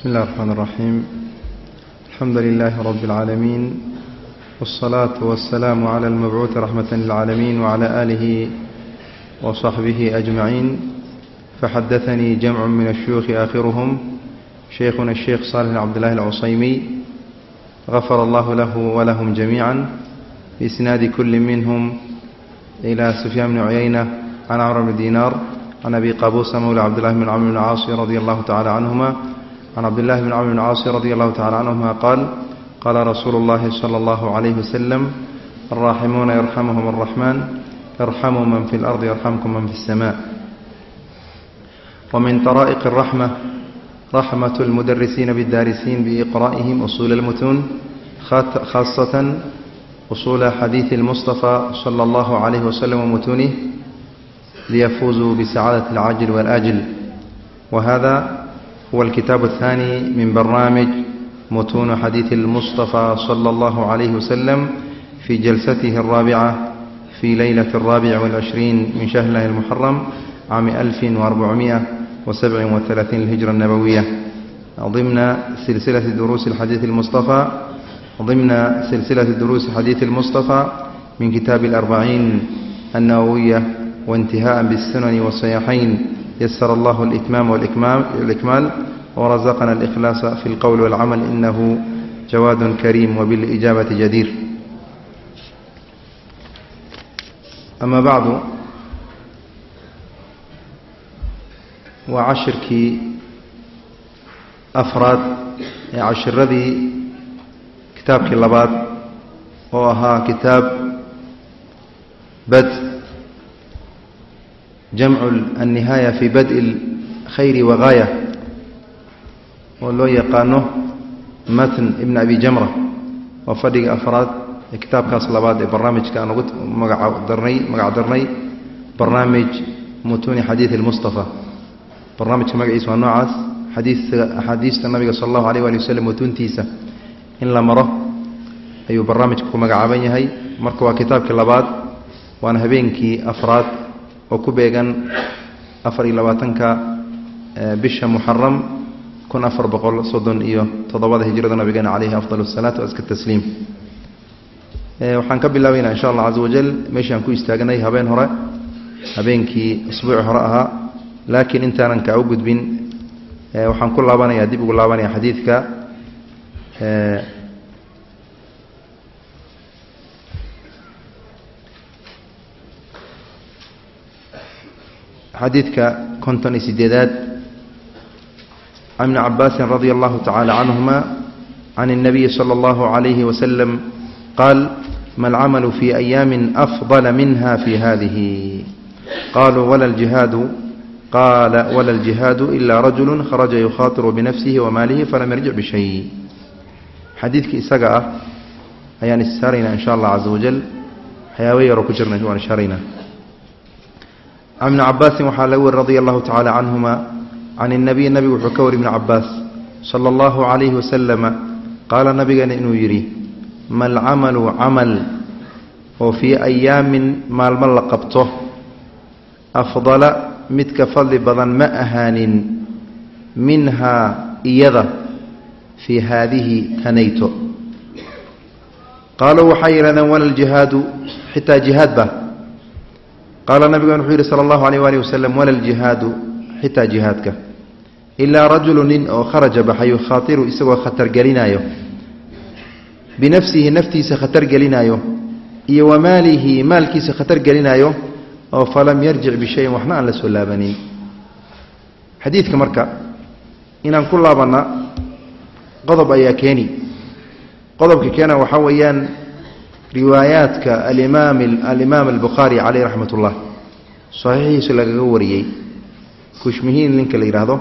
بسم الله الرحمن الرحيم الحمد لله رب العالمين والصلاة والسلام على المبعوث رحمة للعالمين وعلى آله وصحبه أجمعين فحدثني جمع من الشيوخ آخرهم شيخنا الشيخ صالح بن عبد الله العصيمي غفر الله له ولهم جميعا بإسناد كل منهم إلى سفيان بن عيينة عن عمرو بن دينار عن أبي قابوس مولى عبد الله بن عمرو بن العاص رضي الله تعالى عنهما عن عبد الله بن عمرو بن العاص رضي الله تعالى عنهما قال قال رسول الله صلى الله عليه وسلم الراحمون يرحمهم الرحمن يرحموا من في الأرض يرحمكم من في السماء ومن طرائق الرحمة رحمة المدرسين بالدارسين بإقرائهم أصول المتون خاصة أصول حديث المصطفى صلى الله عليه وسلم ومتونه ليفوزوا بسعادة العاجل والآجل وهذا هو الكتاب الثاني من برنامج متون حديث المصطفى صلى الله عليه وسلم في جلسته الرابعة في ليلة الرابع والعشرين من شهر المحرم عام 1437 للهجرة النبوية ضمن سلسلة دروس الحديث المصطفى ضمن سلسلة دروس حديث المصطفى من كتاب الأربعين النووية وانتهاء بالسنن والصياحين يسر الله الإتمام والإكمال ورزقنا الإخلاص في القول والعمل إنه جواد كريم وبالإجابة جدير أما بعد وعشركي أفراد عشردي كتابك اللباد وها كتاب بدء jamcu annihaaya fii badi khayri wagaaya oo loo yaqaano matn ibn abi jamra waa fadhiga afraad ee kitaabkaas labaad ee barnaamijka aan ugu magadarnay magac darnay barnaamij mutuuni xadiidi mustafa barnaamijka magaciisa waa noocaas xadiiska axaadiista nabiga sal allahu aleyh waali waslem mutuuntiisa in la maro ayuu barnaamijka ku magacaaban yahay. Marka waa kitaabkii labaad waana habeenkii afraad oo ku beegan afar iyo labaatanka bisha muxaram kun afar boqol soddon iyo toddobada hijrada nabigeena caleyhi afdal asalaatu aska tasliim. Waxaan ka bilaabaynaa insha allah casa wajal meeshii aan ku istaagnay habeen hore habeenkii usbuuci hore ahaa laakiin intaanan kaa u gudbin waxaan ku laabanayaa dib ugu laabanaya xadiidka xadiidka konton iyo sideedaad can ibni cabaasin radia allahu tacala canhuma can الnabiyi slى اllahu عalayh waslm qaal ma alcamalu fi ayaami afضla minha fi hadihi qaluu wala ljihaadu qaala wala ljihaadu ila rajulu kharaja yukhaatiru binafsihi wamaalihi falam yarjic bishay xadiidkii isaga ah ayaan issaaraynaa in sha allah caza wajal waxyaaba yaroo ku jirna waan ishaaraynaa can ibni cabaasin waxaa laga weri radia allahu tacala canhuma can اnabiy nabigu wuxuu ka wari ibni cabaas sala اllahu calayhi wasalama qaala nabigeena inuu yidhi ma alcamalu camal oo fii ayaamin maalmo la qabto afdala midka fadli badan ma ahaanin minhaa iyada fii haadihi kanayto qaaluu waxay yidhahdeen wala ljihaadu xitaa jihaad ba qaala nabigan wuxuu yidhi sala allahu alayh waalih wasalam wala ljihaadu xitaa jihaadka ilaa rajulu nin oo kharaja baxay yukhaatiru isagoo khatar gelinaayo binafsihi naftiisa khatar gelinaayo iyo wa maalihi maalkiisa khatar gelinaayo oo falam yarjic bishayin waxna aan la soo laabanin xadiidka marka inaan ku laabanna qodob ayaa keeni qodobka keena waxaa weeyaan riwaayaadka alimaam alimaam albukhaari caleyh raxmat ullah saxiixiisa lagaga wariyey. Kushmihiin ninka la yidhaahdo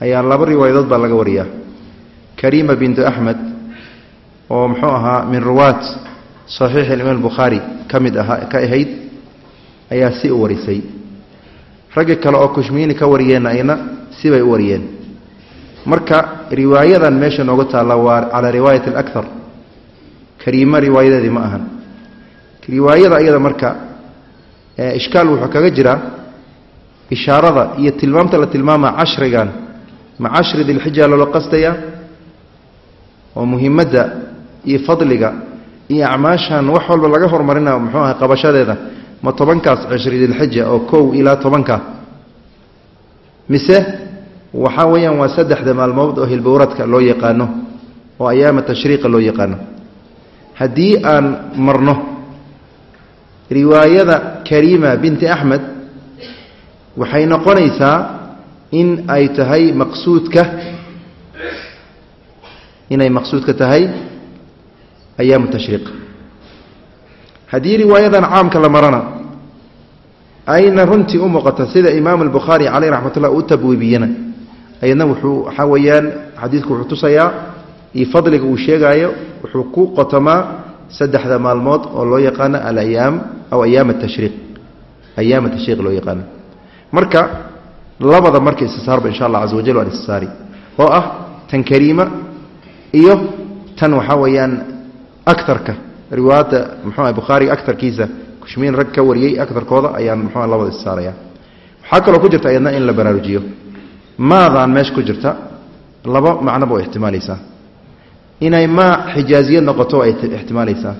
ayaa laba riwaayadood baa laga wariyaa. Kariima bintu axmed oo muxuu ahaa min ruwaat saxiix alimaam albukhaari ka mid ahaa ka ahayd ayaa si u warisay. Ragga kale oo kushmihiini ka wariyeenna ayna sibay u wariyeen. Marka riwaayadan meesha nooga taalla waa calaa riwaayat alakthar kariimo riwaayadeedii ma ahan. Riwaayada iyada marka ishkaal wuxuu kaga jiraa ishaarada iyo tilmaamta la tilmaama cashrigan. Ma cashri dilxija loola qasdayaa oo muhimadda iyo fadliga iyo acmaashan wax walba laga horumarina muxuu ahay qabashadeeda. Ma tobankaas cishri dilxija oo kow ilaa tobanka. Mise waxaa weeyaan waa saddexda maalmood oo hilbowradka loo yaqaano oo ayaama tashriiqa loo yaqaano. Haddii aan marno riwaayada kariima binti axmed waxay noqonaysaa in ay tahay maqsuudka inay maqsuudka tahay ayaamu tashriiq. Haddii riwaayadan caamka la marana ayna runtii u muuqata sida imaam albukhaari caleyh raxmat ullah u tabwiibiyana ayadna wuxuu waxaa weeyaan xadiidku wuxuu tusayaa iyo fadliga uu sheegaayo wuxuu ku qotomaa saddexda maalmood oo loo yaqaano alayaam aw ayaam atashriiq ayaam tashriiq loo yaqaano. Marka labada marka istisaarba insha allah caza wajal waan istisaari oo ah tan kariima iyo tan waxaa weeyaan akarka riwaayadda muxuu ah bukhaariga akarkiisa kushmiin rag ka wariyey akarkooda ayaan muxuu labada istisaaraya. Waxaa kaloo ku jirta ayadna in la baraarujiyo. Maadaan meesha ku jirta laba macnoba way ixtimaalaysaa inay maa xijaaziye noqoto ay ixtimaalaysaa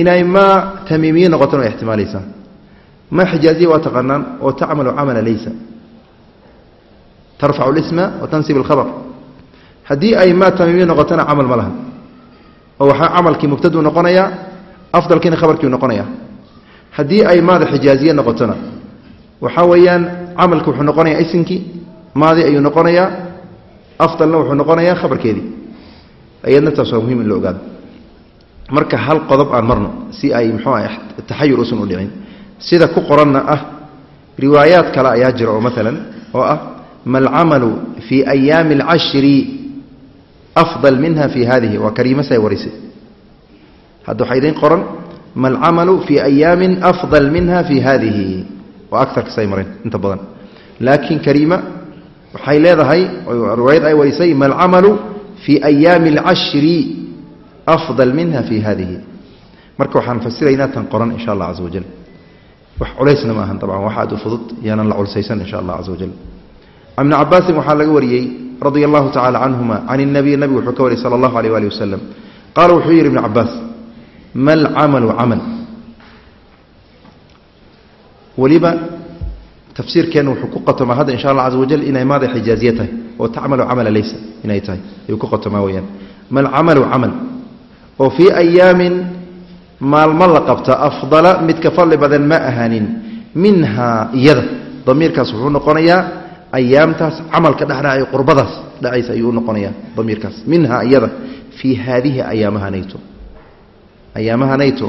inay maa tamiimiye noqotona way ixtimaalaysaa ma xijaaziye waa taqaanaan oo tacmalu camala laysa. Tarfacu lisma wa alkhabar haddii ay maa tamiimiye noqotona camal ma laha. Oo waxaa camalkii mubtaduu noqonayaa afdalkiina khabarkiiu noqonaya. Haddii ay maada xijaaziye noqotona waxaa weeyaan camalki wuxuu noqonayaa isinkii maadi ayuu noqonayaa afdalna wuxuu noqonayaa khabarkeedii ayadna taas waa muhiim in la ogaado. Marka hal qodob aan marno si ay muxuu ah taxayur usan u dhicin sida ku qoranna ah riwaayaad kale ayaa jira oo maalan oo ah malcamalu fii ayaami alcashri afdal minha fi hadihi waa kariimasay warisay. Hadda waxaa idiin qoran malcamalu fii ayaamin afdal minha fi hadihi waa aarkasay mareen inta badan. Laakiin kariima waxay leedahay riwaayad ay warisay malcamalu fii ayaami alcashri afdal minha fi hadihi marka waxaan fasiraynaa tan qoran insha allah caza wajal wax culaysna ma ahan dabcan wax aad u fudud yaanan la culsaysan insha allah caza wajal ibni cabaasin waxaa laga wariyey radia allahu tacala canhuma can اnabiy nabigu wuxuu ka wariyey sala allahu alيh ali wasalam qaala wuxuu yidhi ibnu cabaas ma alcamalu camal weliba tafsiirkeenna wuxuu ku qotomaa hadda insha allah caza wajal inay maada xijaaziye tahay oo tacmalu camala laysa inay tahay ayuu ku qotomaa weyaan ma alcamalu camal. Oo fii ayaamin maalmo la qabta afdala mid ka fadli badan ma ahaanin minhaa iyada. Damiirkaas wuxuu noqonayaa ayaamtaas camalka dhexdhacay qurbadaas dhacaysa ayuu u noqonayaa damiirkaas. Minhaa iyada. Fii haadihi ayaamahanayto ayaamahanayto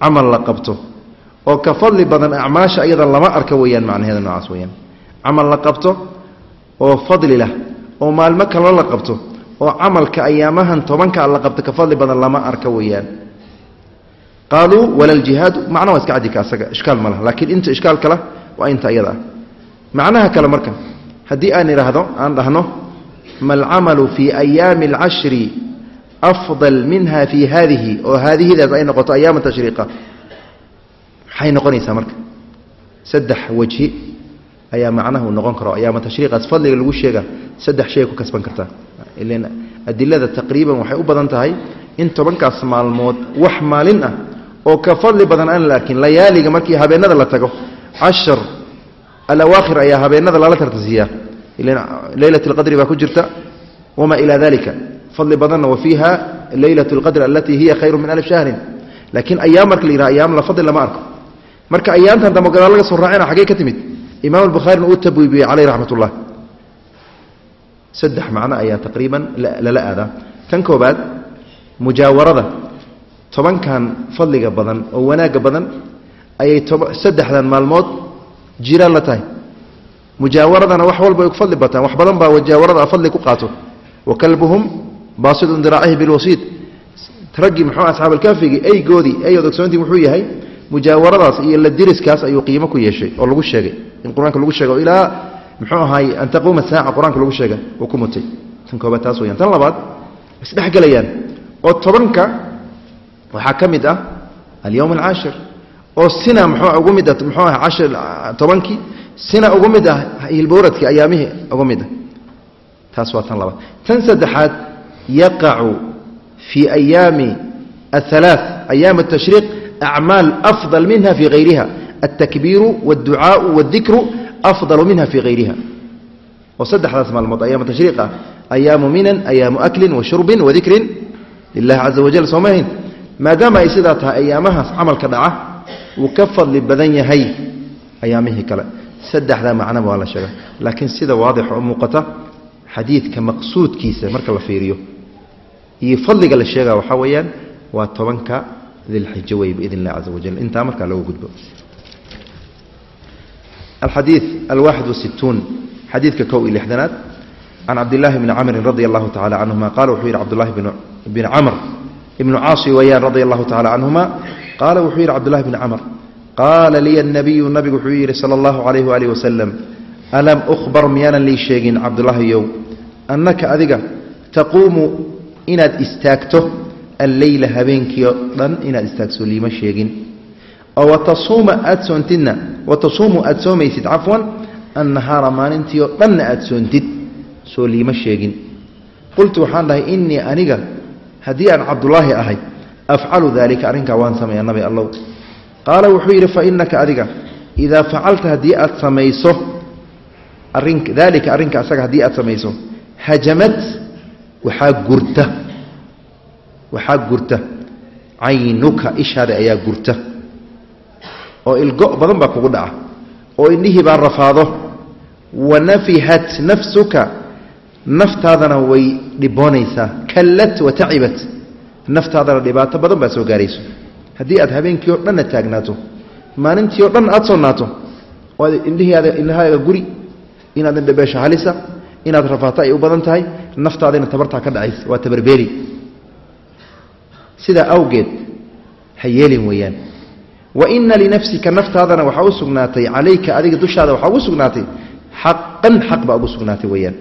camal la qabto oo ka fadli badan acmaasha iyada lama arka weeyaan macnaheeda noocaas weyaan camal la qabto oo fadli lah oo maalmo kaloo la qabto oo camalka ayaamahan tobanka la qabto ka fadli badan lama arka weeyaan. Qaaluu wala ljihaadu macna waa iska cadika asaga ishkaal ma laha laakiin inta ishkaal kale waa inta iyada ah. Macnaha kale marka haddii aan idhaahdo aan dhahno ma alcamalu fii ayaami alcashri afdal minha fii haadihi oo haadihidaas ay noqoto ayaama tashriiqa maxay noqonaysaa marka. Saddex wajhi ayaa macnaha uu noqon karo ayaama tashriiqaas fadliga lagu sheega saddex shay ku kasban kartaa ilan adilada taqriiban waxay u badan tahay in tobankaas maalmood wax maalin ah oo ka fadli badan aan la arkin layaaliga markii habeenada la tago cashar alawaakhir ayaa habeenada lala tartasiiyaa leylat alqadri baa ku jirta wamaa ilaa dalika fadli badanna wa leylat alqadr alatii hiya khayru min alf shahrin. Laakiin ayaam marka la yidhaha ayaam la fadli lama arko marka ayaamtan dambe gadaal laga soo raacina xaggee ka timid imaam albukhaarina uu tabwiibiyey caleyh raxmat ullah saddex macno ayaa taqriiban lala aadaa kan koobaad mujaawarada. Tobankan fadliga badan oo wanaagga badan ayay saddexdan maalmood jiraan la tahay. Mujaawaradana wax walba ay ku fadli bataan wax badan baa mujaawarada fadli ku qaato. Wa kalbuhum baasidun diraacihi bilwasiid raggii muxuu asxaabalkaafigi eygoodii eyood ogsoontii muxuu yahay mujaawaradaas iyo la ayuu qiimo ku yeeshay oo lagu sheegay. In qur'aanka lagu sheego ilaa muxuu ahaay an taquuma saaca qur'aanka lagu sheega uu ku mutay. Tan koobaad taas weyaan tan labaad isdhexgelayaan oo tobanka waxaa ka mid ah alyowm alcaashir oo sina mxuu ugu mid ah muxuu ah cashir tobankii sina ugu mid ah hilbowradkii ayaamihii ugu mid ah. Taas waa tan labaad. Tan saddexaad yaqacu fii ayaami ahalaa ayaam atashriiq acmaal afdal minha fii hayriha altakbiiru walducaau waaldikru afdalu minha fii hayriha oo saddexdaas maalmood ayaam tashriiq ah ayaamu minan ayaamu aklin wa shurbin wa dikrin lilahi caza wajal sooma ahayn maadaama ay sidaa tahay ayaamahaas camalka dhaca wuu ka fadli badan yahay ayaamihii kale saddexdaa macnaba waa la sheega laakiin sida waadixa oo muuqata xadiidka maqsuudkiisa marka la fiiriyo iyo fadliga la sheega waxaa weeyaan waa tobanka dilxijo wey biidn illahi caza wajal intaa markaa looga gudbo. Alxadiid alwaaxid wasituun xadiidka kow iyo lixdanaad. Can cabdillaahi bni camrin radia allahu tacala canhuma qaala wuxuu yidhi cabdullahi bni camr ibnu caasi wayaan radia allahu tacala canhuma qaala wuxuu yidhi cabdullahi bni camr qaala liya nabiyu nabigu wuxuu yidhi sala allahu calayhi waalihi wasalam alam ukhbar miyaanan lii sheegin cabdulaahiyow annaka adiga taquumu inaad istaagto alleyla habeenkii oo dhan inaad istaagso liima sheegin. Oo watasuuma aad soontidna watasuumu aad soomaysid cafwan annahaara maalintii oo dhanna aad soontid soo liima sheegin. Qultu waxaan dhahay innii aniga haddii aan cabdulaahi ahay afcalu daalika arrinkaa waan sameeya nabi allow. Qaala wuxuu yidhi fa innaka adiga idaa facalta haddii aad samayso daalika arrinka asaga haddii aad samayso hajamad waxaa gurta waxaa gurta. Caynuka ishaada ayaa gurta. Oo ilgo badan baa kugu dhaca. Oo indhihii baa rafaado. Wa nafihat nafsuka. Naftaadana way dhiboonaysaa kallat wa tacibat. Naftaadana dhibaato badan baa soo gaarayso. Haddii aad habeenkii oo dhanna taagnaato maalintii oo dhan aad soonnaato oo indhahaaga guri inaad indhabeesho halisa inaad rafaato ay u badan tahay naftaadina tabartaa ka dhacaysa. Waa tabarbeeri sidaa awgeed ha yeelin weeyaan. Wa ina linafsika naftaadana waxaa u sugnaatay calayka adiga dushaada waxaa ugu sugnaatay xaqan xaq baa ugu sugnaatay weeyaan.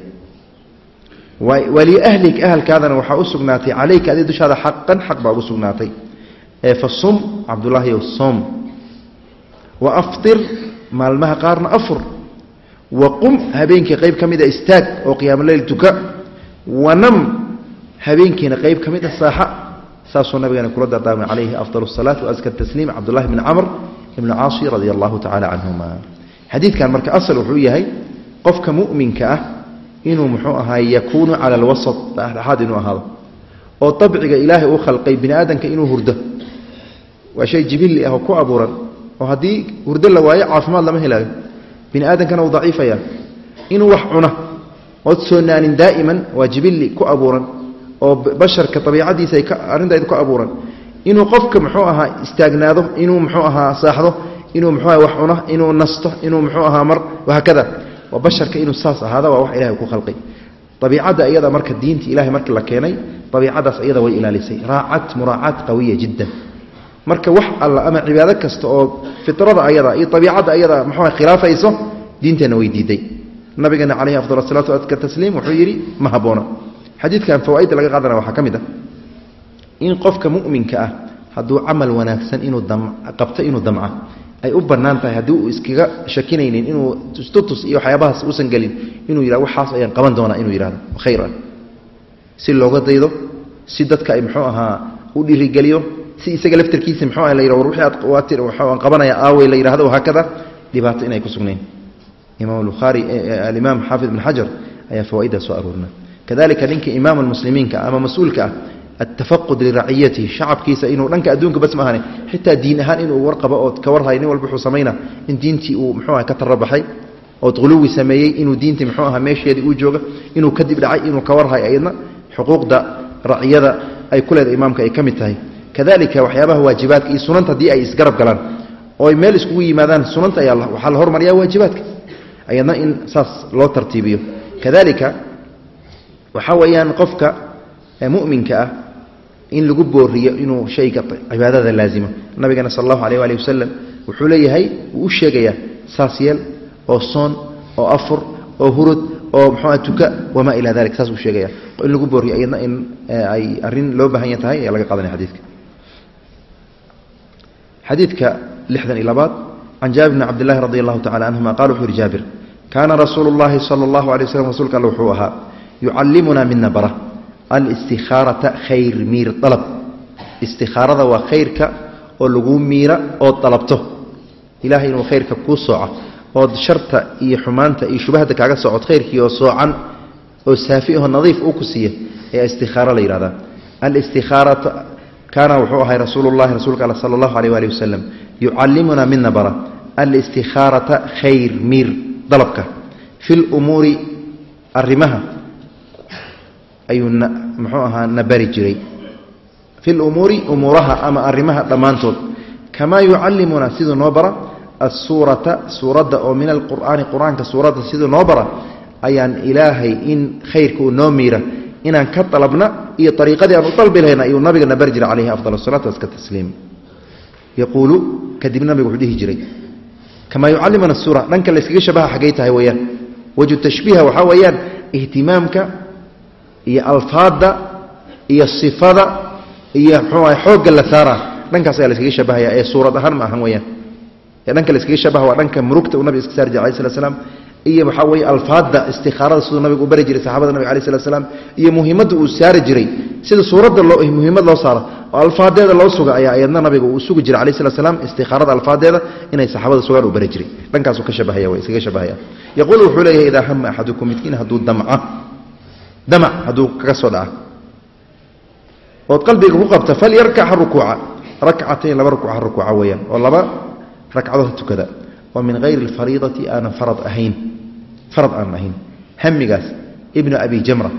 Waliahlik ahalkaadana waxaa u sugnaatay calayka adiga dushaada xaqan xaq baa ugu sugnaatay. Ee fa sum cabdulaahiyow soom wa aftir maalmaha qaarna afur. Wa qum habeenkii qayb ka mida istaag oo qiyaamoleyl tuka. Wanam habeenkiina qayb ka mid a saaxa saasuu nabigana kula dardaarmay calayhi afdal asalaat waaska tasliim cabdullahi bni camr ibni caasi radia allahu tacala canhuma xadiidkan marka asal wuxuu yahay qofka mu'minka ah inuu muxuu ahaay yakuunu cala alwasat dhexdhexaad inuu ahaado oo dabciga ilaahay uu khalqay bini aadamka inuu hurdo. Waa shay jibilli ah oo ku abuuran oo haddii hurdo la waayo caafimaad lama helaayo. Bini aadamkana uu daciifaya. Inuu wax cuna ood soonaanin daa'iman waa jibilli ku abuuran oo basharka abiicadiisa ay arrintayd ku abuuran inuu qofka muxuu ahaa istaagnaado inuu muxuu ahaa saaxdo inuu muxuu aha wax cuno inuu nasto inuu muxuu ahaa mar wahaakada waa basharka inuu saas ahaada waa wax ilahay ku khalqay. Abiicadda iyada marka diinta ilahay markii la keenay abiicadaas iyada way ilaalisay. Raacat muraacaat qawiya jiddan. Marka wax alla ama cibaado kasta oo fitrada ayada iyo abiicadda ayada muxuu khilaafayso diinteenna way diiday nabigeena calayhi afdal asalaatu adka tasliim wuxuu yidhi ma habboona xadiidkan fawaaidda laga qaadana waxaa ka mid ah in qofka mu'minka ah hadduu camal wanaagsan inuu qabto inuu damca ay u bannaan tahay haddii uu iskaga shakinaynin inuu tustutus iyo waxyaabahaas uusan gelin inuu yidhah waxaas ayaan qaban doonaa inuu yidhahdo khayr ah. Si looga daydo si dadka ay muxuu ahaa u dhiirigeliyo si isaga laftarkiisa muxuu ah la yidhah war wixii aad waatir waxaan qabanaya aawey la yidhahdo haakada. Dhibaato inay ku sugnayn. Imaam albukhaari alimaam xaafid ibn xajar ayaa fawaaiddaa soo aroorina kadalika ninka imaam almuslimiinka ama mas'uulka ah altafaqud liraciyatihi shacabkiisa inuu dhanka adduunka bas ma ahane xitaa diin ahaan inuu warqabo ood ka warhay nin walba wuxuu samayna in diintii uu muxuu aha ka tarabaxay ood quluwi sameeyey inuu diintii muxuu aha meesheedii uu jooga inuu kadib dhacay inuu ka warhay ayadna xuquuqda raciyada ay ku leedahay imaamka ay ka mid tahay. Kadalika waxyaabaha waajibaadka iyo sunanta haddii ay isgarab galaan oo ay meel iskugu yimaadaan sunanta ayaa waxaa la waxaa weeyaan qofka muminka ah in lagu booriyo inuu shayga cibaadada laazimo. Nabigana sal allahu aleh alih wasalam wuxuu leeyahay wuu u sheegayaa saas yeel oo soon oo afur oo hurud oo mxuua tuka wamaa ila dalik saas uu sheegaya in lagu booriyo iyadna in ay arrin loo baahanya tahay ayaa laga qaadanaya xadiidka. Xadiidka lixdan iyo labaad can jaabir bni cabd llahi radi allahu tacala canhuma qala wuxuu yihi jaabir kaana rasuulu llahi sala allahu alay waslam rasuulka alle wuxuu ahaa yucallimunaa midna bara alistikaarata khayr miir dalab. Istikaarada waa khayrka oo laguu miira ood dalabto. Ilahay inuu khayrka kuu sooco ood sharta iyo xumaanta iyo shubahda kaaga socod khayrkii oo soocan oo saafi aho nadiif uu ku siiya ayaa istikaaro la yidhahdaa alistikaarata kaana wuxuu ahay rasuulu llahi rasuulka all sala allahu aleyh waali wasalam yucallimunaa midna bara alistikaarata khayr miir dalabka. Fi lumuuri arrimaha ayuu muxuu ahaa na bari jiray. Fi lumuuri umuuraha ama arrimaha dhammaantood. Kamaa yucallimuna siduu noo bara asuurata suuradda oo min alqur'aani qur'aanka suuradda siduu noo bara ayaan ilaahay in khayrka uu noo miira. Inaan ka dalabna iyo ariiqadii aan u dalbi lahayna ayuu nabiga na bari jiray calayhi afdal asalaatu waska tasliim. Yaquulu kadib nabigu wuxuu dhihi jiray kamaa yucallimuna suura dhanka layskaga shabaha xaggay tahay weeyaan. Wajhu tashbiiha waxaa weeyaan ihtimaamka iyo alfaadda iyo sifada iyo mxuu aha xoogga la saara dhankaas ayaa laskaga shabahaya ee suurad ahaan ma ahan weyaan ee dhanka laskaga shabaha waa dhanka murugta uu nabiga iska saari jiray alai slat slam iyo waxaa weeye alfaadda istikaarada siduu nabigu u bari jiray saxabada nabiga alai slat slam iyo muhimadda uu saari jiray. Sida suuradda loo muhiimad loo saaro oo alfaadeeda loo suga ayaa ayadna nabiga uu sugi jiray alai slat slam istikaarada alfaadeeda inay saxaabada sugaan uu bari jiray. Dhankaasuu ka shabahaya w iskaga shabahaya yaquulu wuxuu leeyahay idaa hama axadukum midkiin hadduu damco damac hadduu kaga soo dhaca ood qalbiga ku qabta falyarkac rukuuca. Rakcatayn laba rukuuc rukuuca weeyaan oo laba ragcadood tukada. Oo min hayri alfariidati aanan farad ahayn farad aanan ahayn. Hamigaas ibnu abi jamra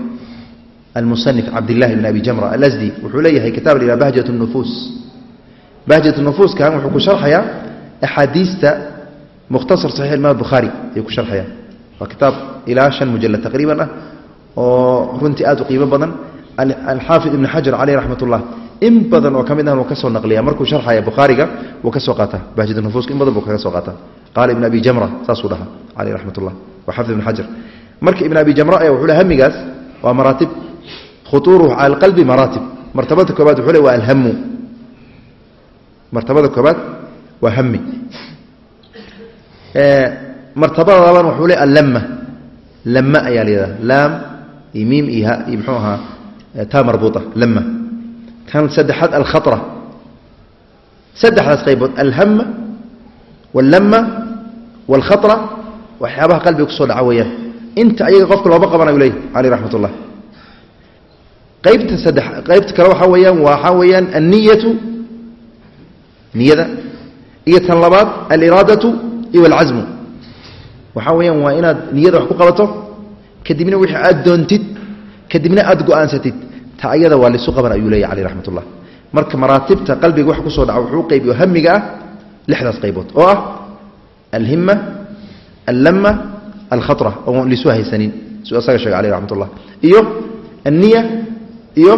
almusanif cabdillahi ibn abi jamra alasdi wuxuu leeyahay kitaab la bahjat nufuus. Bahjat nufuuskan wuxuu ku sharxayaa axaadiista mukhtasar saxiix imaam bukhaari ayuu ku sharxaya waa kitaab ilaa shan mujallad taqriiban ah oo runtii aad u qiimo badan alxaafid ibn xajar caleyh raxmat ullah in badan oo ka mid ahn uu ka naqliya markuu sharxaya bukhaariga wuu ka qaataa. Bahjat nufuuska in badan buu kaga soo qaataa. Qaala ibn abi jamra saasuu dhaha caleyh raxmat ullah waa xafid ibn xajar. Marka ibn abi jamra ayaa wuxuu le hamigaas waa maraatib khutuuruhu cala alqalbi maraatib martabada koobaad wuxuu le waa alhamu martabada koobaad waa hami martabada laban wuxuu le allama lama ayaa la yidhahda laam miim iyo iyo muxuu ahaa taa marbuuta lama tan saddexaad alkhatra. Saddexdaas qaybood alhama wallama waalkhatra waxyaabaha qalbiga ku soo dhaca weeyaan. Inta ayaga qofka looma qabanayu leeyahy caleyh raxmat ullah qaybta saddex qaybta kale waxaa weeyaan waxaa weeyaan anniyatu niyada iyo tan labaad aliraadatu iyo alcasmu waxaa weeyaan waa inaad niyada wax ku qabato kadibna wixii aad doontid kadibna aad go'aansatid ta ayada waa lisu qaban ayuu leeyahy caleyh raxmat ullah marka maraatibta qalbiga wax ku soo dhaca wuxuu qaybiyo hamiga ah lixdaas qaybood oo ah alhima allama alkhatra oon lisu haysanin. Suu asaga sheegay caleyh raxmat ullah iyo alniya iyo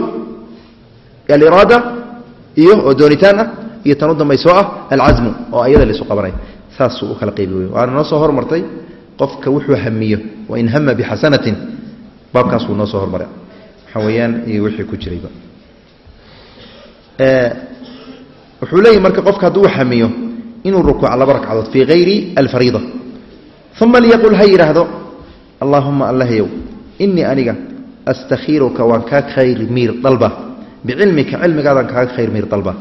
aliraada iyo oo doonitaan ah iyo tan u dambayso ah alcasmu oo ayada lisu qabanay saasuu u kala qaybi wey waana noo soo hormartay qofka wuxuu hamiyo wain hama bixasanatin baabkaas wuu noo soo hormaray. Waxaa iyo wixii ku jirayba. Wuxuu leeyahy marka qofka hadduu hamiyo inuu rukuuca laba ragcadood fii hayri alfariida. Uma liyaqul ha yidhaahdo allaahuma allahyow inii aniga astakhiiruka waan kaa khayr miir dalba. Bicilmika cilmigaadaan kaaga khayr miir dalba.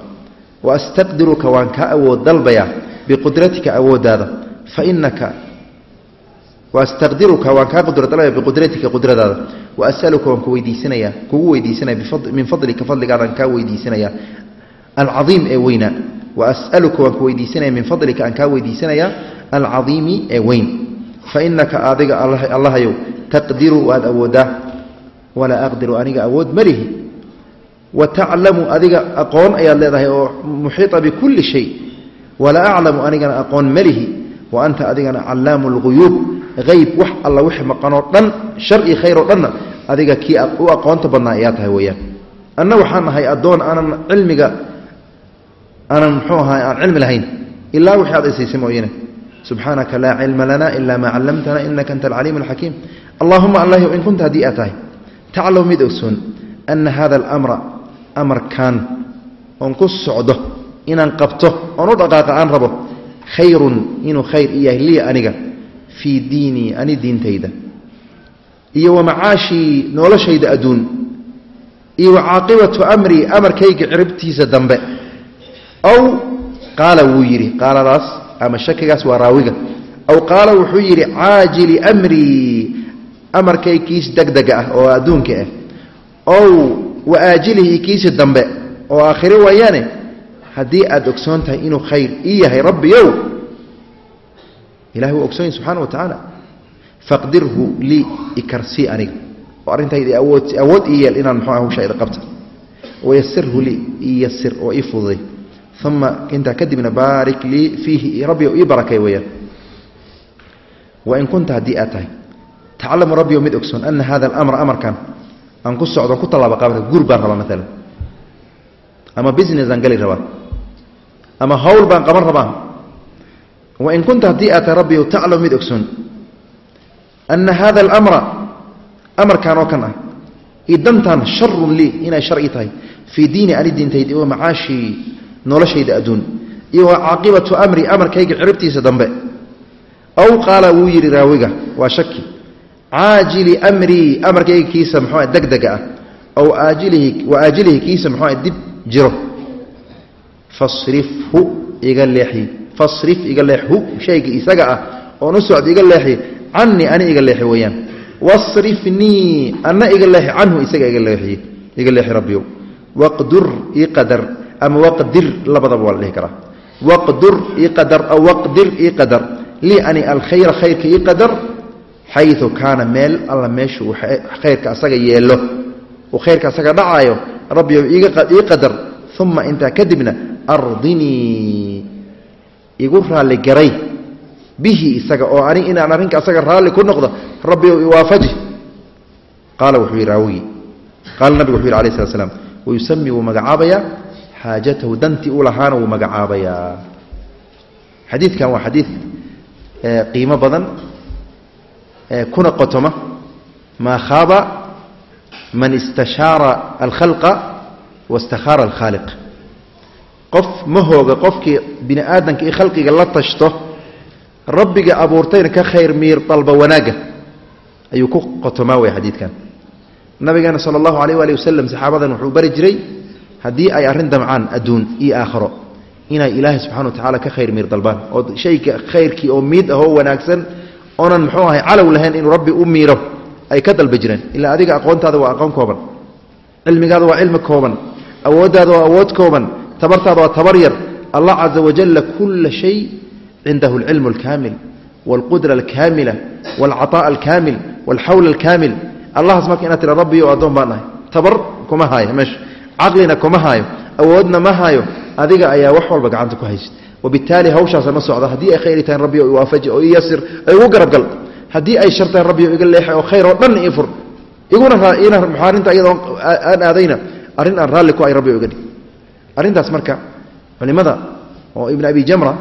Wa astaqdiruka waan kaa awood dalbayaa biqudratika awooddaada fainaka wastaqdiruka waan kaa qudradalbaya biqudratika qudradaada waasaluka waan ku weydiisanaya kugu weydiisanaya min fadlika fadligaadaan kaa weydiisanaya alcaiim ee weyna waasaluka waan ku weydiisanaya min fadlika aan kaa weydiisanaya alcaiimi ee weyn fainaka adiga allahayow taqdiru waad awoodaa walaa aqdiru aniga awood malihi wa taclamu adiga aqoon ayaad leedahay oo muxiita bikulli shay walaa aclamu anigana aqoon malihi wa anta adigana callaamu lguyuub ayb wax alla wix maqanoo dhan shar iyo khayr oo dhanna adiga kii u aqoonta badnaa ayaa tahay weyaan anna waxaan nahay addoon aanan cilmiga aanan mxuu ahaa aan cilmi lahayn. Ilaa wixii aad isaysay mooyane subxaanaka laa cilma lana ila maa callamtana inaka anta alcaliim alxakiim allahuma allah in kunta haddii aad tahay taclamu mid ogsoon ana hada alamra amarkan oon ku socdo inaan qabto oon u dhaqaaqa aan rabo khayrun inuu khayr i yahay liya aniga fii diinii ani diintayda. Iyo wa macaashii noloshayda adduun. Iyo wa caaqibatu amrii amarkayga ciribtiisa dambe. Aw qaala wuu yidhi qaaladaas ama shakigaas waa raawiga. Aw qaala wuxuu yidhi caajili amrii amarkaykiis degdega ah oo adduunka ah. Ow wa aajilihi kiisi dambe oo aakhire waayaane. Haddii aad ogsoon tahay inuu khayr ii yahay rabbiyow ilahi wuu ogsoonyahy subxana wa tacaala faqdirhu lii ikarsii aniga oo arrintayda awood ii yeel inaan muxuu ah hawshayda qabta. Wayasirhu lii ii yasir oo ii fududay. Uma intaa kadibna baarik lii fiihi rabbiyow ii barakay weeyaan. Wain kunta haddii aad tahay taclamu rabbiyow mid ogsoon ana hada alamra amarkan aan ku socdo ku tallaaba qaabata guur baan rabaa maalan ama business aan gali rabaa. Ama hawl baan qaban rabaa wain kunta haddii aad tahay rabbiyow taclamu mid ogsoon. Ana hada alamra amarkan oo kan ah io dantan sharun lii inay shar ii tahay. Fii diini ani diintayda wa macaashii noloshayda adduun. Iyo wa caaqibatu amri amarkayga ciribtiisa dambe. Aw qaala wuu yidhi raawiga waa shaki. Caajili mrii amarkayga kiisa muxuu degdega ah. Aw aajilihi wa aajilihi kiisa muxuu dib jiro. Fasrifhu iga leexi fasrif iga leexhu shayga isaga ah oon u socda iga leexi canii ani iga leexi weeyaan. Wasrifnii ana iga leexi canhu isaga iga leexi rabbiyow. Waqdur ii qadar ama waqdir labadaba waa la dhihi karaa. Waqdur ii qadar aw waqdir ii qadar. Lii ani alkhayra khayrka ii qadar xayu kaana meel alla meesha uu khayrka asaga yeelo uu khayrka asaga dhacaayo rabbiyow ii qadar. Uma intaa kadibna ardinii igu raalli garay bihi isaga oo ani inaan arrinka asaga raalli ku noqdo rabbiyow iwaafaji. Qaala wuxuu yidhi raawigii qaala nabigu wuxu yidhi alai slat slam wayusami wuu magacaabayaa xaajatahu dantii u lahaana wuu magacaabayaa xadiidkan waa xadiid qiimo badan kuna qotoma. Maa khaaba man istashaara alkhalqa wastakhaara alkhaaliq qof ma hooga qofkii bini aadamka iyo khalqiga la tashto rabbiga abuurtayna ka khayr miir dalba wanaagga ayuu ku qotomaa wey xadiidkan. Nabigeena sala allahu alayh waali wasalam saxaabadan wuxuu bari jiray haddii ay arrin damcaan adduun iyo aakharo inay ilaahay subxana wa tacala ka khayr miir dalbaan oo shayga khayrkii oo miid ahoo wanaagsan oonan muxuu ahay calow lahayn inuu rabbi u miiro ay ka dalba jireen. Ilaa adiga aqoontaada waa aqoon kooban cilmigaada waa cilmi kooban awooddaada waa awood kooban tabartaada waa tabar yar. Allah caza wajalla kulla shay cindahu alcilmu alkaamil waalqudra alkaamila waalcaطaaء alkaamil waalxawl alkaamil. Allahas marka inaad tira rabbiyo addoon baan tabar kuma haayo meesha caqlina kuma haayo. Awoodna ma haayo. Adiga ayaa wax walba gacanta ku haysid wabitaali hawshaasa ma socda. Haddii ay khayr tahay rabbi iwaafaji oo iyasir ugu garabgal haddii ay shar tahay rabbi iga leexa oo khayr oo dhan ii fur. Iguna arrinta iyadoo aan aadayna arrin aan raalli ku ay rabbi iga dhig arrintaas marka culimada oo ibn abi jamra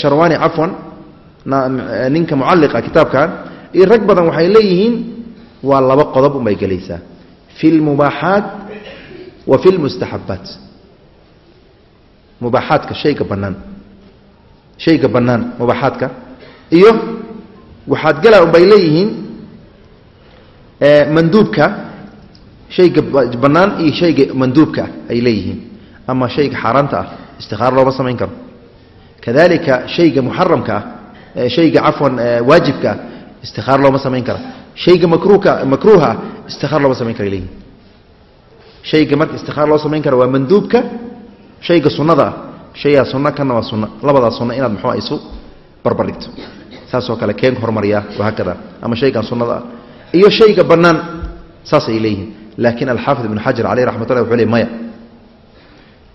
sharwani cafwan ninka mucalliqa kitaabkan iyo rag badan waxay leeyihiin waa laba qodob unbay gelaysaa. Fi lmubaaxaat wa fi lmustaxabaat mubaaxaadka shayga bannaan. Shayga bannaan mubaaxaadka iyo waxaad galaa unbay leeyihiin manduubka shayga bannaan iyo shayga manduubka ay leeyihiin ama shayga xaaraanta ah istikaaro looma samayn karo. Kadalika shayga muxaramka ah shayga cafwan waajibka ah istikaaro looma samayn kara shayga makruuka makruuha ah istikaar looma samayn kara leeyihiin shayga marka istikaar loo samayn kara waa manduubka shayga sunnada ah shayaa sunno kana waa sunno labadaa sunno inaad muxuu isu barbar dhigto. Saasoo kale keen hormariyaa wahaakada ama shaygan sunnada ah iyo shayga bannaan saas ay leeyihiin laakiin alxaafid ibnu xajar caleyh raxmat wuxuu ley maya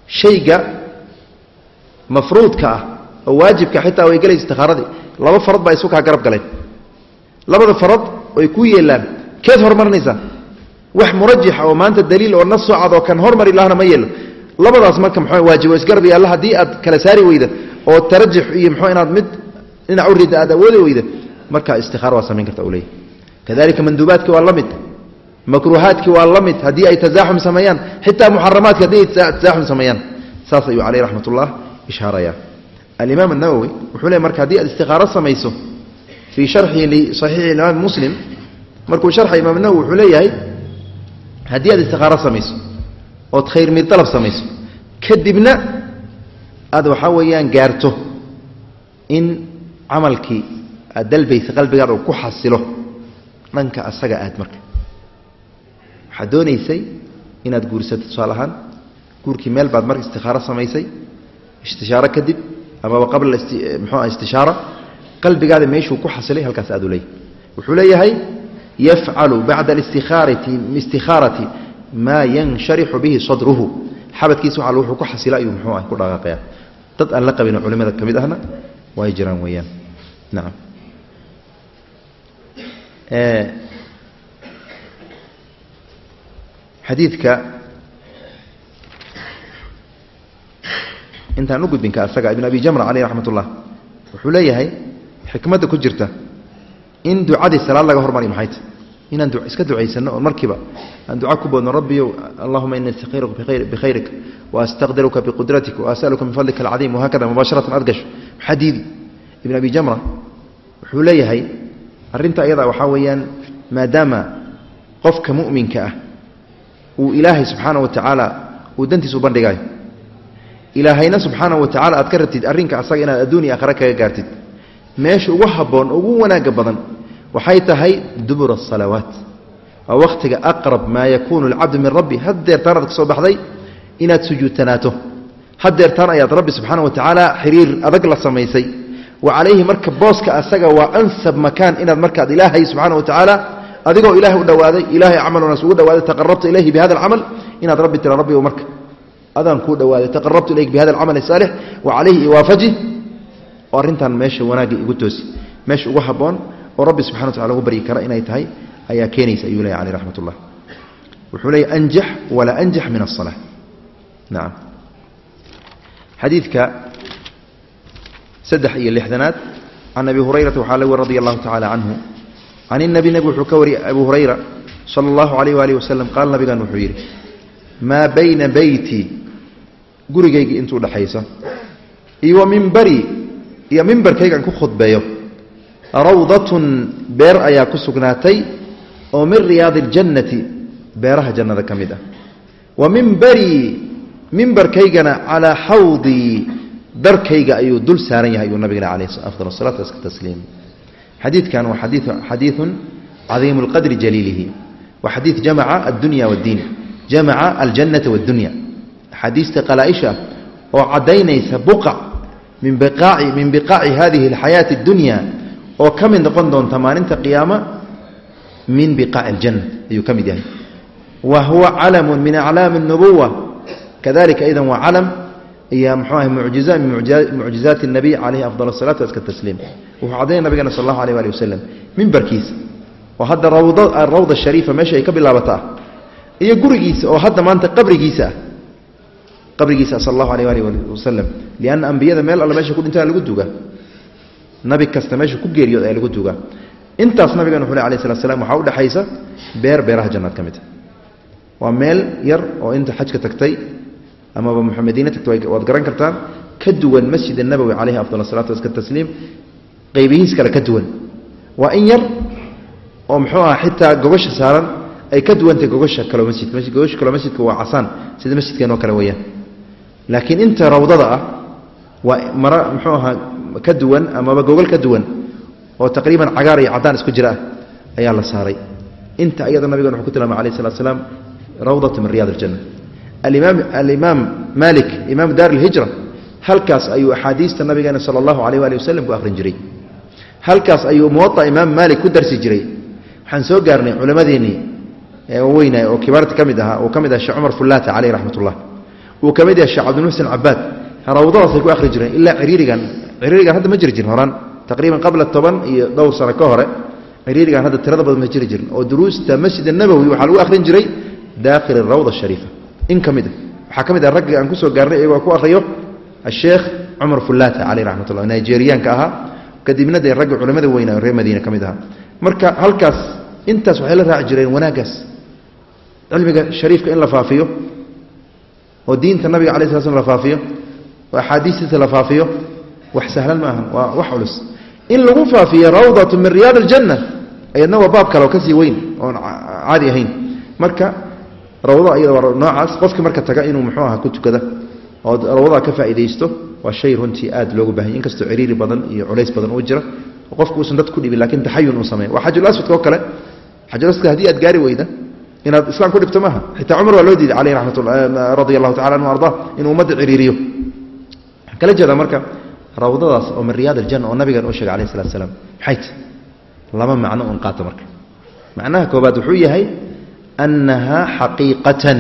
shayga mafruudka ah oo waajibka xitaa way gelaysa istikaaradii laba farad baa isu kaa garab galeen labada farad way ku yeelaan. Keed hormarinaysaa wax murajixa oo maanta daliil oo nas socad oo kan hormari lahna ma yeelo labadaas marka mxuu waajib isgarab yaalla haddii aad kala saari weyda oo tarajux iyo mxuu inaad mid dhinac u aad awoodi weyda marka istikaara waa samayn karta u kadalika manduubaadki waa la mid makruuhaadki waa la mid haddii ay tasaaxum sameeyaan xitaa muxaramaadki haddii ay tasaaxum sameeyaan. Saas ayuu caleyh raxmatullah ishaaraya alimaam anawowi wuxuu le marka haddii aad istikaaro samayso fii sharxii lisaxiixi imaami muslim markuu sharxa imaam nawowi wuxuu leeyahay haddii aad istikaaro samayso ood khayr mid dalab samayso kadibna aad waxaa weeyaan gaarto in camalkii aad dalbaysa qalbigaad u ku xasilo dhanka asaga aad marka waxaad doonaysay inaad guursato tusaale ahaan guurkii meel baad marka istikaaro samaysay istishaaro kadib amaba qabla mxuua istishaara qalbigaada meeshuu ku xasilay halkaas aad u leeyahy wuxuu leeyahay yafcalu bacda istikhaarati maa yansharaxu bihi sadruhu. Xabadkiisa waa wuxuu ku xasila ayuu muxuu ah ku dhaqaaqaya dad aan la qabin culimada ka mid ahna way jiraan weeyaan. Nacam xadiidka intaan u gudbinka asaga ibn abi jamra caleyh raxmat wuxuu leeyahay xikmadda ku jirta in ducadii salaad laga hormariyo maxay inaan iska ducaysano oo markiiba aan duca ku boodno rabbiyow allahuma ini astakiruka bikhayrik waastaqdiruka biqudratik waasaluka min fadlika alcadiim wahakada mubaasharatan aad gasho maxaa diidi ibn abi jamra wuxuu leeyahay arrinta iyada waxaa weeyaan maadaama qofka mu'minka ah uu ilaahay subxaana wa tacaala uu dantiisa u bandhigayo ilaahayna subxaana wa tacala aad ka rabtid arrinka asaga inaad adduun iyo aakhare kaga gaartid. Meesha ugu habboon ugu wanaagga badan waxay tahay dubura asalawaat waa wakhtiga aqrab maa yakuunu alcabdu min rabbi. Haddeertaan aad ka baxday inaad sujuudtanaato. Haddeertaan ayaad rabbi subxaana wa tacaala xiriir adag la samaysay. Wa calayhi marka booska asaga waa ansab makaan inaad markaad ilaahay subxaana wa tacaala adigoo ilahay u dhowaaday ilahay camalnaas ugu dhawaaday taqarabta ilayhi bihada alcamal inaad rabbi tira rabbi marka. Adaan kuu dhawaaday taqarabtu ilayk bihada alcamal asaalix wa iwaafaji. Oo arrintan meesha wanaagga igu toosi meesha ugu habboon oo rabbi subxana wa tacala baryi kara inay tahay ayaa keenaysa ayuu leeyahy caleyh raxmat wuxuu leeyahy anjax walaa anjax min asala nacam xadiidka saddex iyo lixdanaad can abi hurayrata waxaa la weri allahu tacala canhu can inabi nebi wuxuu ka wariyay abu hurayra sala allahu alayh waalihi wasalam qaala nabigan wuxuu yidhi maa bayna beyti gurigayga intuu dhexaysa iyo mimbari iyo mimbarkaygaan ku khudbeeyo rawdatun beer ayaa ku sugnaatay oo min riyaadi اljannati beeraha jannada ka mid ah wa mimbarii mimbarkaygana calaa xawdii darkayga ayuu dul saaran yahay ayuu nabigana calayh afdal waska tasliim xadiidkan waa xadii xadiidun cadiimu lqadri jaliilihi. Waa xadiid jamaca addunya waddiin jamaca aljannata waaddunya axaadiista qalaaisha oo caddaynaysa buqac min biqaaci hadihi alxayaati addunya oo ka mid noqon doonta maalinta qiyaama min biqaaci aljanna ayuu ka mid yahay. Wa huwa calamun min aclaami اnubuwa kadalika aydan waa calam iyo mxuu ahay mucjiza min mucjizaati الnabiy calayhi afdal الsalatu waska tasliim wuxuu caddaynaya nabigana sal allahu alيh ali wasalam mimbarkiisa oo hadda rawda shariifa meesha ay ka bilaabata ah iyo gurigiisa oo hadda maanta qabrigiisa ah qabrigiisa sal allahu alيh ali wasalam lianna ambiyada meel alle meesha ku dhintaa lagu dugaa nabi kasta meesha ku geeriyood ayaa lagu dugaa intaas nabigan wuxu le alayh slat slam waxaa udhexaysa beer beeraha jannaad ka mid a waa meel yar oo inta xajka tagtay amaba muxamediina tagto waad garan kartaan ka duwan masjid nabowi caleyhi afdal salatu qaybihiis kale ka duwan. Waa in yar oo mxuu ah xitaa gogosha saaran ay ka duwantay gogosha kaloo masjid. Gogosha masjidka waa casaan sida masjidkeen oo kale weyaan laakiin inta rawdada ah waa mara mxuu ahaa ka duwan amaba gogol ka duwan oo taqriiban cagaar iyo cadaan isku jira ah ayaa la saaray. Inta ayada nabigan wuxuu ku tilmaamay aleyh salatu slaam rawdatu min riyaad aljanna alimaam malik imaamu daar alhijra halkaas ayuu axaadiista nabigeena sala allahu alayh waali wasalam ku akhrin jiray. Halkaas ayuu muwaa imaam maalik ku darsi jiray. Waxaan soo gaarnay culammadeennii weynaay oo kibaarta ka mid ahaa uu ka mid aha sheekh cumar fullaata caleyh raxmat ullah uu ka mid yahay sheekh cabdimuxsin cabaad rawdadaasay ku akhri jireen ilaa ciriirigan ciriirigan hadda ma jiri jirin horaan. Taqriiban qabla toban iyo dhowr sano ka hore ciriirigan hadda tirada badan in ka mid a waxaa ka mid ah ragga aan ku soo gaarnay iyagoo ku akhriyo asheekh cumar fullaata caleyh raxmat ullah nigeriyaanka ahaa. Kadibna dee ragga culamada weyna reer madiine ka mid ahaa. Marka halkaas intaas waxay la raaci jireen wanaaggaas. Cilmiga shariifka in la faafiyo oo diinta nabiga alay sla slam la faafiyo oo axaadiistiisa la faafiyo wax sahlan maaha waa wax culus. In lagu faafiyo rawdatu min riyaad aljanna ayadna waa baab kale oo ka sii weyn oon caadi ahayn. Marka rawda iyada waa noocaas. Qofkii marka taga inuu muxuu aha ku tukada oo rawdadaa ka faa'iidaysto waa shay runtii aad loogu bahanya inkastoo ciriiri badan iyo culays badan uu jira oo qofku uusan dad ku dhibin laakiin taxayun uu sameeya waa xajulaswadka oo kale. Xajulaswadka haddii aad gaari weyda inaad islam ku dhibto maaha. Xitaa cumar waa loo diiday caleyh radia allahu tacala anhu arda inuu ummadda ciriiriyo. Waxaan kala jeedaa marka rawdadaas oo min riyaad aljanna oo nabigan uu sheegay alayh salatu salaam. Maxay ta laba macno un qaata marka. Macnaha koobaad wuxuu yahay annahaa xaqiiqatan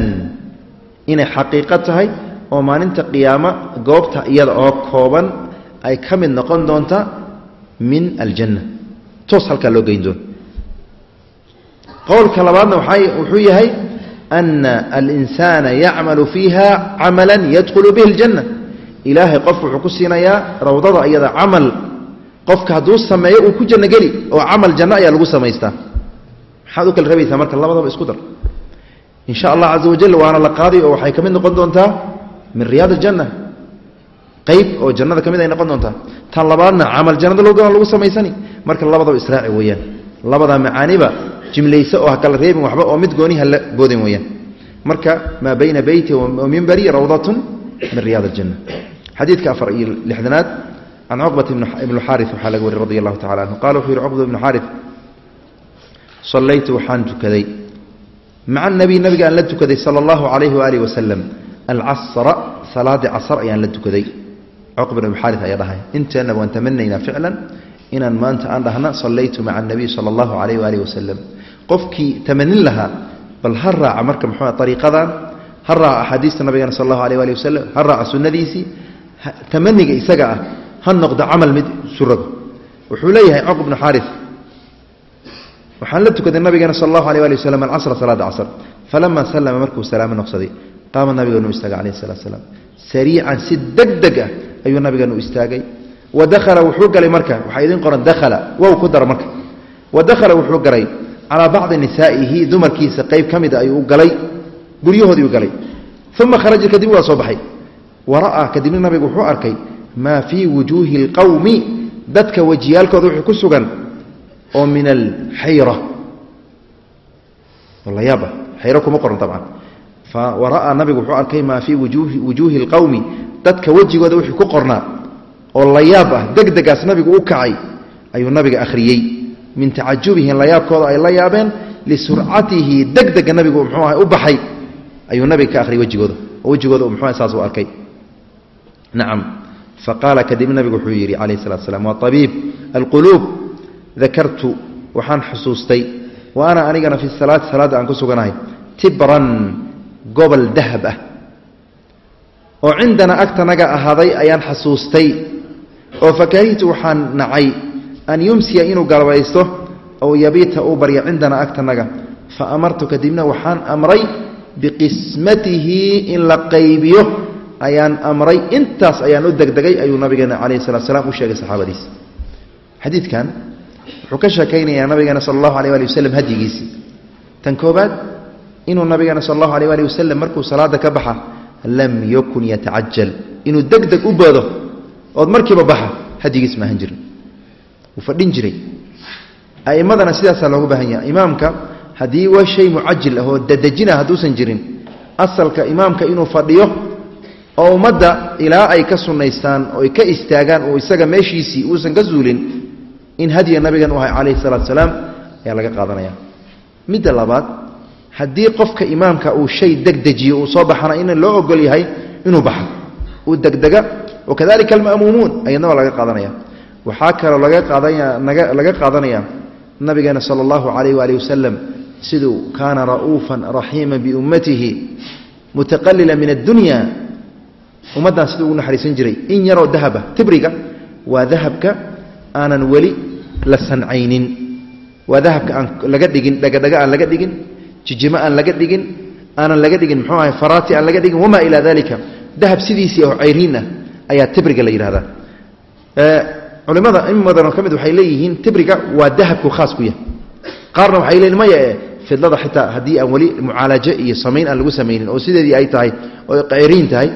inay xaqiiqo tahay oo maalinta qiyaamo goobta iyada oo kooban ay ka mid noqon doonta min aljanna toos halkaa loo geyn doono qowlka labaadna wuxuu yahay ana alinsaana yacmalu fiiha camala yadkhulu bihi aljanna ilaahay qof wuxuu ku siinayaa rawdada iyada camal qofka hadduu sameeyo uu ku janno geli oo camal janno ayaa lagu samaystaa maxaad u kala rabaysaa marka labadaba isku dar. In sha allah caza wajal waana la qaaday oo waxay ka noqon doontaa min riyaad aljanna qayb oo jannada ka ay noqon doontaa. Tan labaadna camal jannada loo lagu samaysani. Marka labadaba israaci weeyaan. Labadaa macaaniba jimlayse oo ha reebin waxba oo mid gooniha la boodin weeyaan. Marka maa bayna beyti wa rawdatun min riyaad aljanna xadiidka afar iyo lixdanaad can cuqbat ibnu xaari waxaa laga wariy radi allahu tacala anhu. Qala wuxuu yihi cuqbat ibnu xaari sallaytu waxaan tukaday. Maca nabiy nabiga aan la tukaday sala allahu calayhi waaalih wasalam alcasra salaadii casr ayaan la tukaday. Cuqba ibnu xaari ayaa dhahay inteena waan tamanaynaa ficlan inaan maanta aan dhahna sallaytu maca anabiy sala allahu calayh waaalih wasalam qofkii tamanin lahaa bal ha raaca marka muxuu ariiqadan ha raaca axaadiista nabigana sal allahu alayh waali wasalam ha raaca sunnadiisii tamaniga isaga ah ha noqdo camal mid surago wuxuu leeyahay cuq bnu xaari waxaan la tukaday nabigeena sal allahu alay ali wasalam alcasra salaada casr falama sallama markuu salaamo noqsaday qaama nabigeenu u istaagay alayh salatu salaam. Sariican si deg deg ah ayuu nabigeenu istaagay. Wa dakhala wuxuu galay marka waxaa idin qoran dakhala wow ku dara marka. Wa dakhala wuxuu galay calaa bacdi nisaa'ihi dumarkiisa qayb ka mida ayuu galay guryahoodii u galay. Uma kharaja kadib waa soo baxay. Wara'aa kadibna nabigu wuxuu arkay maa fii wujuuhi اlqowmi dadka wejiyaalkooda wuxuu ku sugan oo min alxayra. La yaaba xayro kuma qoran dabcan. Wara'aa nabigu wuxuu arkay maa fii wujuuhi اlqowmi dadka wejigooda wixii ku qornaa oo la yaab ah degdegaas nabigu u kacay ayuu nabiga akhriyey. Min tacajubihim layaabkooda ay la yaabeen lisurcatihi degdega nabigu mxuu aha u baxay ayuu nabiga ka akhriyay wejigooda. Oo wejigooda mxuu saas u arkay. Nacam faqaala kadib nabigu wuxuu yidhi calayh salatu slam waa abiib alquluub dakartu waxaan xusuustay wa ana anigana fi salaati salaadda aan ku suganahay tibran gobol dahab ah. Oo cindana agtanaga ahaaday ayaan xasuustay oo fakarihtu waxaan nacay an yumsiya inuu galbaysto ow yabiita uu barya cindana agtanaga fa amartu kadibna waxaan amray biqismatihi in la qaybiyo. Ayaan amray intaas ayaan u degdegay ayuu nabigeena calayhi salatu slam u sheegay saxaabadiisa xadiidkan wuxuu ka sheekaynayaa nabigeena sala allahu alay ali waslem hadyigiisii tan koobaad inuu nabigeena sala allahu alay ali waslem markuu salaada ka baxa lam yakun yatacajal inuu degdeg u boodo ood markiiba baxa hadyigiis maahan jirin. Wuu fadhin jiray. A'immadana sidaasaa loogu baahan yaha imaamka haddii waa shay mucajil ah oo dadejina hadduusan jirin asalka imaamka inuu fadhiyo oo ummadda ilaa ay ka sunnaystaan oo ay ka istaagaan oo isaga meeshiisii uusan ka zuulin in hadyiga nabigan ahay calayhi salaatu salaam ayaa laga qaadanaya. Midda labaad haddii qofka imaamka uu shay degdejiyo uu soo baxana in loo ogol yahay inuu baxo uu degdega wakadalika alma'muumuun ayadna laga qaadanaya. Waxaa kaloo laga qaadanaya laga qaadanaya nabigeena sala allahu calayh waali wasalam siduu kaana ra'uufan raxiima biummatihi mutaqalila min addunya. Ummaddan siduu ugu naxariisan jiray in yaroo dahaba tibriga waa dahabka aanan weli la sancaynin. Waa dahabka aan laga dhigin dhagadhaga aan laga dhigin jijimo aan laga dhigin aanan laga dhigin muxuu ahay faraati aan laga dhigin wamaa ilaa dalika dahab sidiisii oo cayriin ah ayaa tibriga la yidhahdaa culimada in badanoo ka mid waxay leeyihiin tibriga waa dahabku khaas ku yahay. Qaarna waxay leeyihiin maya e fidlada xitaa haddii aan weli mucaalajo iyo samayn aan lagu samaynin oo sideedii ay tahay oo cayriin tahay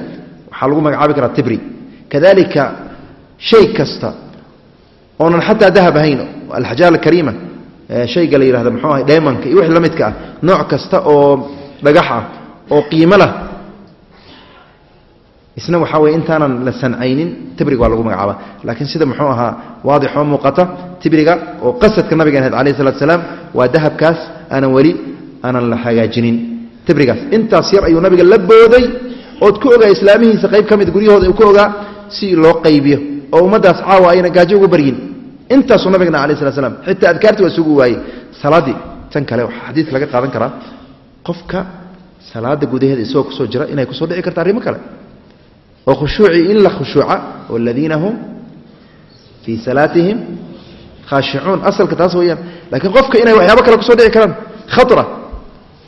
waxaa lagu magacaabi karaa tibri. Kadalika shay kasta oonan xataa dahab ahayn. Alxajaar alkariima shayga la yidhahdo muxuu ahay daymanka iyo wixii la midka ah. Nooc kasta oo dhagax ah oo qiimo lah isna waxaa weye intaanan la sancaynin tibriga waa lagu magacaaba laakiin sida muxuu ahaa waadix oo muuqata tibriga oo qasadka nabigan ahayd alayh salatu salaam waa dahabkaas aanan weli aanan la hagaajinin. Tibrigaas intaas yar ayuu nabiga la booday ood ku ogaa islaamihiisa qayb ka mid guryahooda uu ku ogaa si loo qaybiyo oo ummaddaas caawa ayna gaajo uga baryin. Intaasuu nabigana alai slat slam xitaa adkaartii waa sugu waayey. Salaaddii tan kale waxaa xadiidka laga qaadan karaa. Qofka salaada gudaheeda isagoo ku soo jira inay ku soo dhici karta arrimo kale. Oo khushuucii in la khushuuca waladiina hum fii salaatihim khaashicuun. Asalka taas weeyaan laakiin qofka inay waxyaabo kale ku soo dhici karaan khatra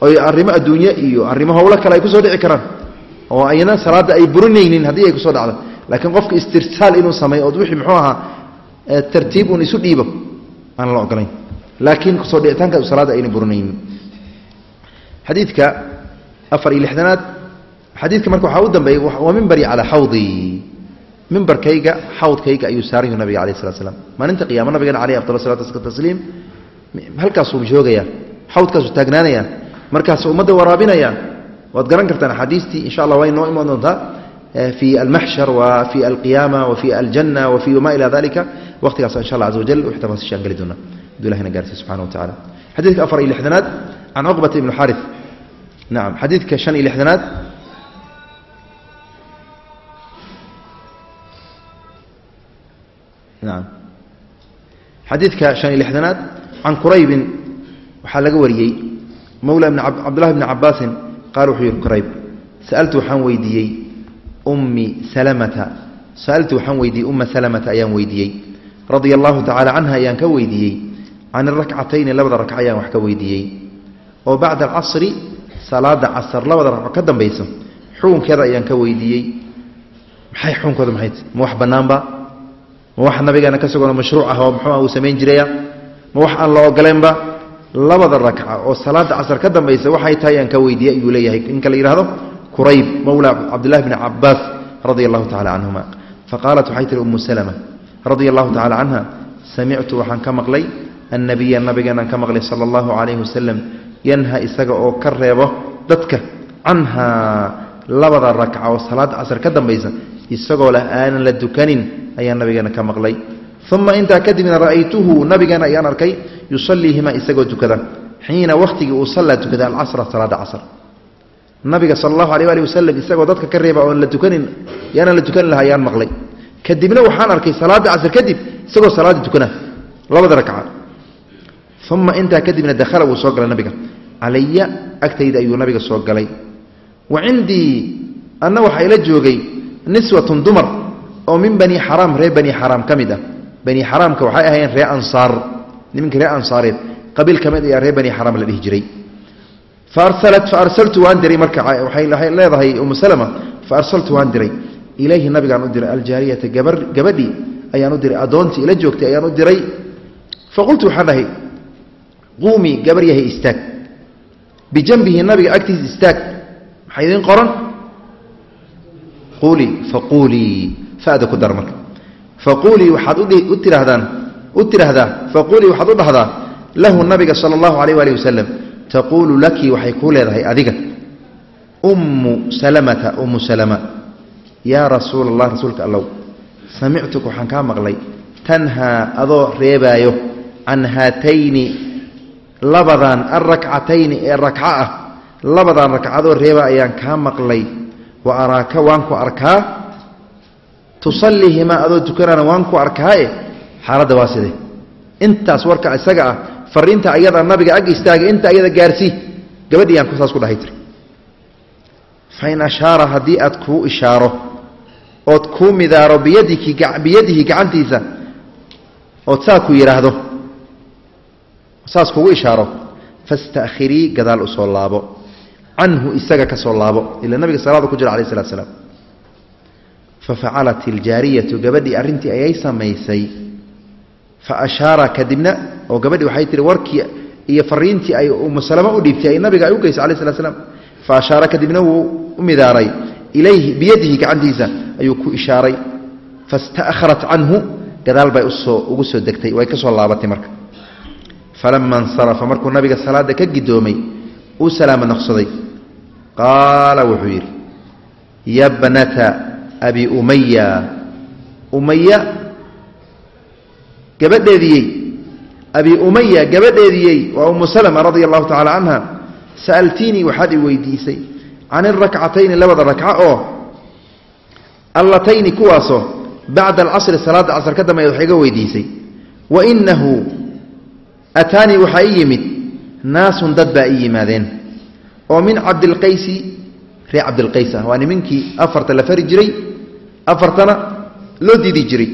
oy arrimo adduunye iyo arrimo howlo kale ay ku soo dhici karaan oo ayna salaadda ay burinaynin haddii ay ku soo dhacdo laakiin qofka istirsaal inuu sameeyo ood wixii muxuu ahaa tartiib uun isu dhiibo aan la ogolayn. Laakiin ku soo dhicitaanka salaadda ayna burinaynin xadiidka afar iyo lixdanaad xadiidka marka waxaa u dambeeyey waa mimbari calaa xawdii mimbarkayga xawdkayga ayuu saaran nabiga alayh salat slam maalinta qiyaama nabigeena caleyh afdal salatu tasliim halkaasuu joogaya xawdkaasuu taagnaanaya markaasuu ummadda waraabinaya. Waad garan kartaan axaadiistii insha allah way noo imaan doontaa alqiyaama wa fi aljanna wa fi wama ila dalika waqtigaas insha allah caza wajal wix tafaasiishaan geli doona haduu ilahina gaarsiiy subxana wa tacala xadiidka afar iyo lixdanaad can cuqbata ibni xaarif nacam xadiidka shan iyo lixdanaad nacam xadiidka shan iyo lixdanaad can quraybin waxaa laga wariyey mawla cabdullahi bni cabaasin qaal wuxuu yihi qurayb sa'altu waxaan weydiiyey ummi salamata. Sa'altu waxaan weydiiyey umma salamata ayaan weydiiyey. Radia allahu tacala canha ayaan ka weydiiyey. Can irakcatayni labada rakco ayaan wax ka weydiiyey. Oo bacda alcasri salaada casar labada ragco ka dambaysa xukunkeeda ayaan ka weydiiyey. Maxay xukunkooda maxay ma wax bannaanba ma wax nabigeena ka suganoo mashruuc ah oo muxuuah uu samayn jiraya ma wax aan la ogolaynba labada rakca oo salaada yidhahdo qurayb mawla cabdillahi bni cabaas radia allahu tacala canhuma faqaalat waxay tihi umu salama radia allahu tacala canha samictu waxaan ka maqlay annabiya nabigeenaan ka maqlay sala allahu calayhi wasalam yanha isaga oo ka reebo dadka canhaa labada rakca oo salaada casar ka dambaysa isagoo leh aanan la dukanin ayaan nabigeena ka maqlay. Uma intaa kadibna ra'aytuhu nabigeena ayaan arkay yusaliihimaa isagoo tukada xiina wakhtigii uu sallaa tukada alcasra salaada casr nabiga sal allahu alay ali wasalam isagoo dadka ka reeba oon la tukanin yaanaan la tukanin laha ayaan maqlay. Kadibna waxaan arkay salaada casr kadib isagoo salaada tukana labada rakca uma intaa kadibna dakhala wuu soo galay nabiga. Calaya agtayda ayuu nabiga soo galay. Wa cindii anna waxaa ila joogay niswatun dumar oo min bani xaraam reer bani xaraam ka mid ah. Bani xaraamka waxay ahaayeen ree ansaar. Niminka reer ansaareed qabiil ka mid ayaa reer bani xaraam la dhihi jiray faarsalat fa arsaltu waan diray marka waxay leedahay umu salama fa arsaltu waan diray ilayhi nabigaan u diray aljaariyata gabadhii ayaan u diray addoontii ila joogtay ayaan u diray faqultu waxaan dhahay quumii gabar yahay istaag bijanbihi nabiga agtiisa istaag maxaa idiin qoran quulii faquulii fada ku dar marka faquulii waxaad u tidhaahdaan u tidhaahdaa faquulii waxaad u dhahdaa lahu nabiga sala allahu alayh waalih wasalam taquulu laki waxay kuu leedahay adiga. Ummu salamata ummu salama. Yaa rasuula allah rasuulka allow. Samictuka waxaan kaa maqlay. Tanhaa adoo reebaayo can haatayni labadan alrakcatayni ee rakco ah. Labadan rakcadoo reeba ayaan kaa maqlay. Wa araaka waan ku arkaa. Tusallihimaa adoo tukanana waan ku arkaae. Xaaladda waa sidee? Intaas warka isaga ah fariinta ayada nabiga ag istaagay inta ayada gaarsii gabadhii aan saas ku dhahay tir fain ashaara haddii aad kuu ishaaro ood kuu midaaro biyadihi gacantiisa ood saa ku yidhaahdo saas kugu ishaaro fastaakhirii gadaal u soo laabo canhu isaga ka soo laabo ila nabiga salaada ku jira alayh salatu slaam fafacalat iljaariyatu gabadhii arrintii ayay samaysay fa ashaara kadibna oo gabadhii waxay tihi warkii iyo fariintii ay umu salama u dhiibtay ay nabiga ay u geysay alayh slat slam fa ashaara kadibna wuu u midaaray. Ilayhi biyadihi gacantiisa ayuu ku ishaaray. Fasta'harat canhu gadaal bay ugu soo degtay way ka soo laabatay marka. Falama insarafa markuu nabiga salaada ka gidoomay uu salaamo noqsaday qaala wuxuu yidhi ya bnata abi umaya umaya gabadheediyey abi umaya gabadheediyey waa umu salma radia allahu tacala canha sa'altiinii waxaad i weydiisay. Can irakcatayni labada rakco oo allatayni kuwaasoo bacda alcasri salaada casr ka dambeeya wax iga weydiisay. Wainahu ataanii waxaa ii yimid naasun dad baa ii yimaadeen. Oo min cabdilqaysi ree cabdilqays ah. Waa nimankii afarta la fari jiray afartana loo diidi jiray.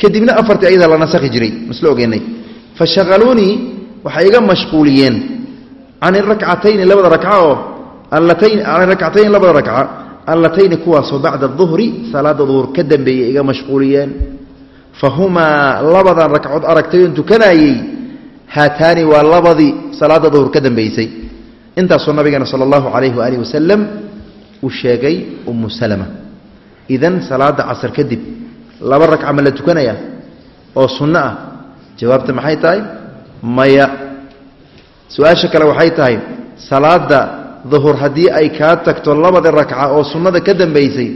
Kadibna afartii ayada la nasakhi jiray masla ogeynay fashaqaluunii waxay iga mashquuliyeen. Can irakcatayni labada rakca oo can rakcatayni labada rakca allatayni kuwaasoo bacda duhri salaada duhur ka dambeeyey iga mashquuliyeen. Fahumaa labadan ragcood aragtayoon tukanaayey haataani waa labadii salaada duhur ka dambeysay. Intaasoo nabigeena sala allahu calayhi waaalih wasalam uu sheegay umu salama. Idan salaada casar kadib laba ragca ma la tukanaya oo sunno ah jawaabta maxay tahay? Maya. Su'aasha kale waxay tahay salaada duhur haddii ay kaa tagto labada rakca oo sunnada ka dambaysay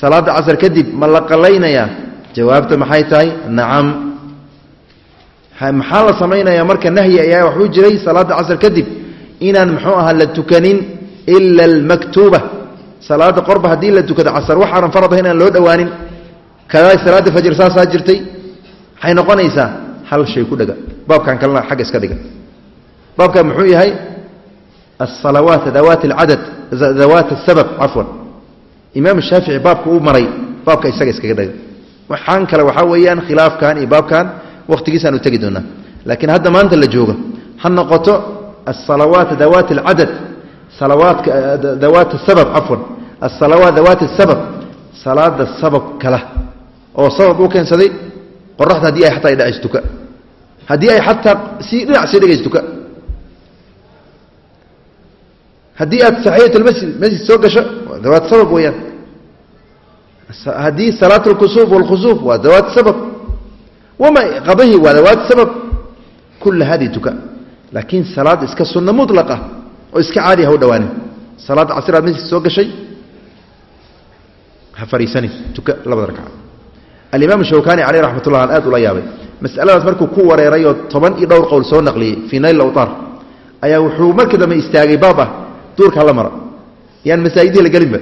salaada casar kadib ma la qalaynayaa jawaabta maxay tahay? Nacam. Maxaa la samaynayaa marka nahyi ayaa waxuu jiray salaada casar kadib? Inaan muxuu ahaa la tukanin ila almaktuuba salaada qorba haddii la tukado casar waxaanan farad ahayn aan loo dhowaanin kadaa salaada fajr saasaa jirtay. Waxay noqonaysaa hal shay ku dhega baabkan kalena xagga iska dhiga. Baabkan muxuu yahay? Asalawaat dawaat alcadad dawaat asabab cafwan. Imaam shaafici baabka uu maray baabka isaga iskaga dhaga. Waxaan kale waxaa weeyaan khilaafkan iyo baabkan wakhtigiisaan u tegi doonaa. Laakiin hadda maanta la joogo ha noqoto asalawaat dawaat alcadad salawaadka dawaat asabab cafwan. Asalawaat dawaat asabab salaada sabab kala. Oo sabab u keensaday qoraxda haddii ay xataa ay dhacays tuka haddii ay xataa sii dhinac sii dhigays tuka haddii aad saxiyat almasjid masjid soo gasho waa sabab weeyaan. Haddii salaat alkusuuf walkhusuuf waa dawaat sabab. Wama qabahi waa dawaat sabab. Kulla haddii tuka. Laakiin salaad iska sunno mutlaqa oo iska caadi ha u dhawaanin salaadda casir masjid soo gashay ha fariisani tuka labada ragca alimaam shawkani caleyh raxmat aan aad ula yaabay masaladaas markuu ku wareerayoo toban iyo dhowr qowl soo naqliyey fii nayl awtaar ayaa wuxuu markii dambe istaagay baab ah duurka hala mara yaan masaajidihii la gelinba.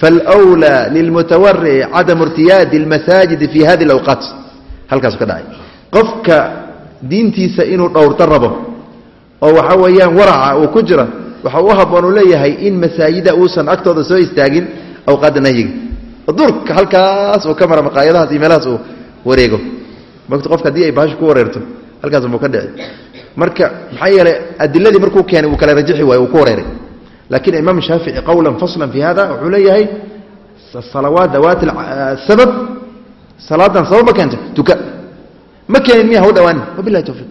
Falwlaa lilmutawarici cadamu irtiyaadi almasaajidi fi hadi alawqaat. Halkaasu ka dhacay. Qofka diintiisa inuu dhowrto rabo oo waxa weeyaan waraca uu ku jira waxa u haboon uu leeyahay in masaajida uusan agtooda soo istaagin awqaadda nahyiga duurka halkaas uu ka mara maqaayadahaas iyo meelahaas uu wareego mata qofka haddii ay bahashu ku wareerto halkaas muu ka dhici marka maxaa yeelay adiladii markuu keenay uu kala rajixi waayo uu ku wareeray. Laakiin imaam shaafici qowlan faslan fi hada wuxuu leeyahay salawaat dawaat sabab salaadan sabab ma keenta tuka. Ma keenin miya ha u dhawaanin wabilahi towfiiq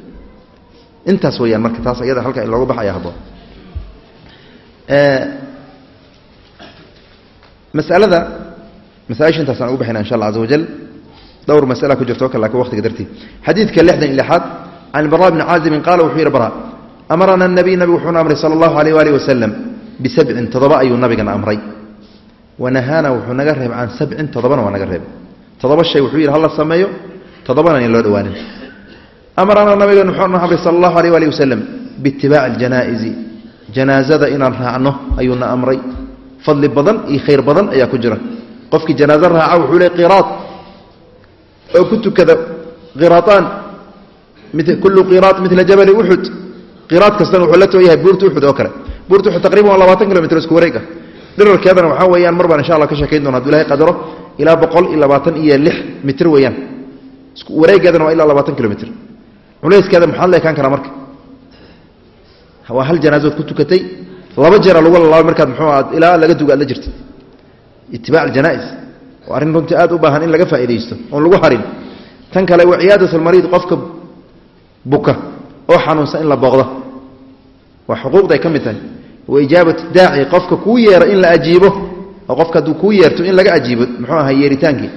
intaas weyaan marka taas iyada halka in loogu baxaya haboon masalada masaaisha intaasaan ugu baxayna insha allah caza wajal dhowr masala ku jirto o kale laakiin waqtiga dartii xadiidka lixdan iyo lixaad can bara bni caazimin qaala wuxuu yidhi bara amarana nabiy nabigu wuxuuna amray sala allahu alayh waalih wasalam bisabcin toddoba ayuu nabigana amray wanahaana wuxuu naga reebay can sabcin toddobana waa naga reebay toddoba shay wuxuu yidhi hala sameeyo toddobana in loo dhawaanin amarana nabigeenu wuxuuna amray sala allahu alayh waalih wasalam biitibaaci aljanaa'izi janaazada inaan raacno ayuuna amray fadli badan iyo khayr badan ayaa ku jira qofkii janaazo raaca wuxuu le qiraad oo ku tukada qiraaaan kullu qiraad mila jabali uxud qiraad kastana wuxuu la too buurta uxud oo kale. Buurta uxud taqriban waa labaatan kilomitr isku wareeg dhirarkeedana waxaa weeyaan mar baan insha allah ka sheekayn doona hadu ilahay qadaro ilaa boqol iyo labaatan iyo lix mitr weeyaan. Wareegeedana waa ilaa labaatan kilomitr culayskeeda maxaad la ekaan karaa marka? Waa hal janaazood ku tukatay laba jeera lagu lalaabay markaad muxuu ilaa laga duga aad la jirta itibaac aljanais waa arrin runtii aad u baahan in laga faa'iidaysto oon lagu harin. Tan kale waa ciyaadat almariid qofka buka oo xanuunsan in la booqdo. Waa xuquuqday ka mid tahay. Wa ijaabat daaci qofka kuu yeera in la ajiibo oo qofka hadduu kuu yeerto in laga ajiibo muxuu ahaa yeeritaankii.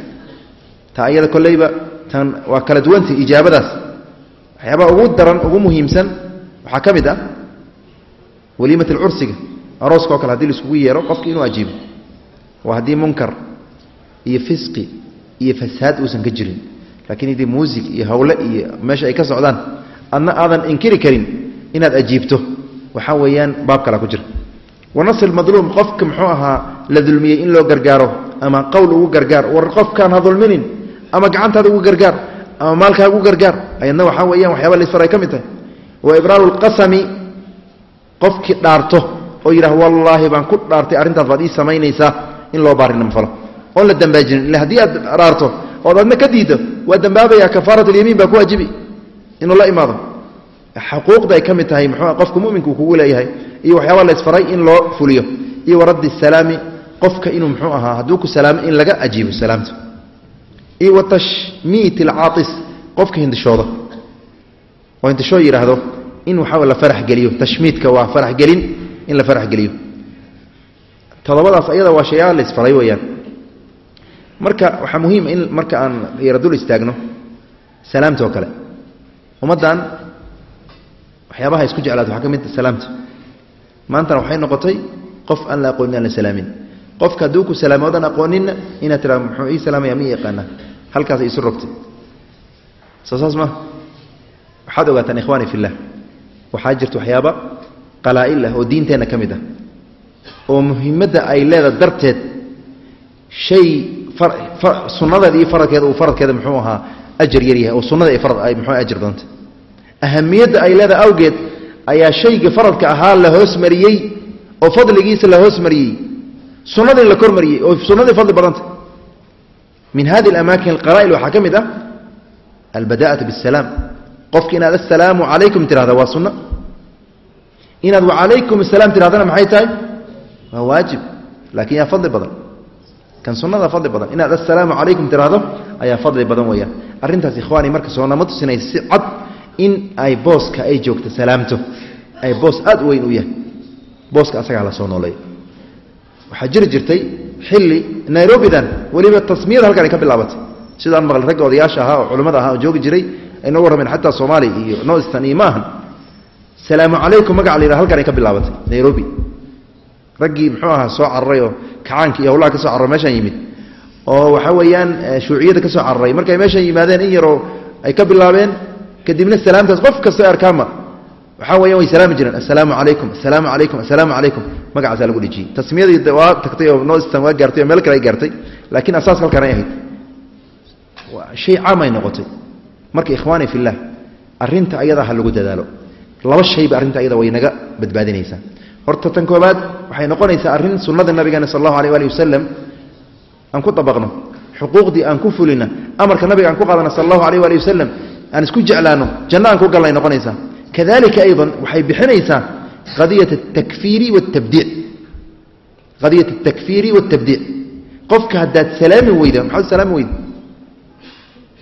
Taa iyada kolleyba tan waa kala duwantii ijaabadaas. Waxyaabaha ugu daran ugu muhiimsan waxaa ka mid ah waliimat alcursiga arooska oo kale haddii laiskugu yeero qofki inuu ajiibo. Waa haddii munkar iyo fisqi iyo fasaad uusan ka jirin. Laakiin haddii muusig iyo hawle iyo meesha ay ka socdaan adna aadan inkiri karin inaad ajiibto. Waxaa weeyaan baab kala ku jira. Wanasr madluum qofka muxuu ahaa la dulmiyey in loo gargaaro ama qowl ugu gargaar war qofkaan ha dulminin ama gacantaada ugu gargaar ama maalkaa ugu gargaar ayadna waxaa weeyaan waxyaaba laisfar ay ka mid tahay. Wa ibraaru lqasami qofkii dhaarto oo yidhah wallaahi baan ku dhaartay arrintaas baad ii samaynaysaa in loo baarinimo falo oon la dambaajinin haddii aad dhaarto ood adna ka diiddo waa dambaabaya kafaarat alyamiin baa ku waajibi. Inuu la imaado. Xuquuqda ay ka mid tahay muxuu qofka muminka uu kugu leeyahay iyo waxyaaba la in loo fuliyo. Iyo waraddi salaami qofka inuu muxuu ahaa hadduu ku salaamo in laga ajiibo salaamta. Iyo wa tashmiit alcaatis qofka hindishooda. Oo hindishoo yidhaahdo in waxaa la farax geliyo. Tashmiidka waa farax gelin in la farax geliyo. Todobadaas ayada waa shayaa la weeyaan marka waxaa muhiima in marka aan yara dul istaagno salaamta oo kale. Ummaddan waxyaabaha isku jeclaata waxaa ka mid salaamta. Maantana waxay noqotay qof aan la aqoonin aan la salaamin. Qofka hadduu ku salaamo odan aqooninna inaad tiraa muxuu ii salaamaya ma yaqaanaa? Halkaas isu rogtay. Soo saas waxaad ogaataan ikhwaani fillah waxaa jirta waxyaaba qalaa'il ah oo diinteenna ka mid ah oo muhiimadda ay leeda darteed shay sunnadeeda iyo faradkeeda uu faradkeeda muxuu ahaa ajar yar yahay oo sunnada ay farad ay muxuu ajar badanta ahamiyadda ay leedahay awgeed ayaa shayga faradka ahaa la hoosmariyey oo fadligiisa la hoosmariyey sunnadii la kormariyey oo sunnadii fadli badanta. Min hadi alamaakin alqalaa'il waxaa ka mid ah albada'atu bisalaam qofki inaad assalaamu calaykum tirahda waa sunno inaad wacalaykum asalaam tirahdana maxay tahay? Waa waajib. Laakiin yaa fadli badan kan sunnada fadli badan. Inaad assalaamu calaykum tiraahdo ayaa fadli badan weeyaan. Arrintaas ikhwaani marka soonama tusinaysa si cad in ay booska ay joogto salaamto. Ay boos aad u weyn u yahay. Booska asagaa la soo nooleey waxaa jiri jirtay xilli nairobidan weliba tasmiyada halkan ka bilaabatay. Sidaan maqlay ragga odayaasha ahaa oo culimmada ahaa oo joogi jiray ay noo warrameen xataa soomaaliya iyo northstan iyo ma ahan salaamu calaykum magaca la yidhaha halkan ay ka bilaabatay nairobi raggii muxuu ahaa soo cararay oo kacaanka iyo hawlaha ka soo cararay meeshaan yimid. Oo waxaa weeyaan shuuciyada ka soo markay meeshaan yimaadeen in yaroo ay ka bilaabeen kadibna salaamtaas qof kastoo arkaama waxaa weeyaan way salaami jireen. Assalaamu calaykum assalaamu calaykum assalaamu calaykum. Magacaasaa lagu dhejiyey tasmiyadii waa tagtay oo northstan waa gaartay oo meel kale ay gaartay. Laakiin asaaska halkan ay ahayd. Shay caam ay noqotay. Marka ikhwaani fillah arrinta ayada ha lagu dadaalo. Laba shayba arrinta ayada way naga badbaadinaysaa horta tan koobaad waxay noqonaysaa arrin sunnada nabigeena sal allahu alay ali wasalam aan ku dabaqno xuquuqdii aan ku fulina amarka nabiga aan ku qaadana sal allahu alayh ali wasalam aan isku jeclaano janno aan ku galnay noqonaysaa. Kadalika aydan waxay bixinaysaa qadiyat atakfiiri watabdiic qadiyat atakfiiri watabdiic qofka haddaad salaami weyda maxaad salaami weyda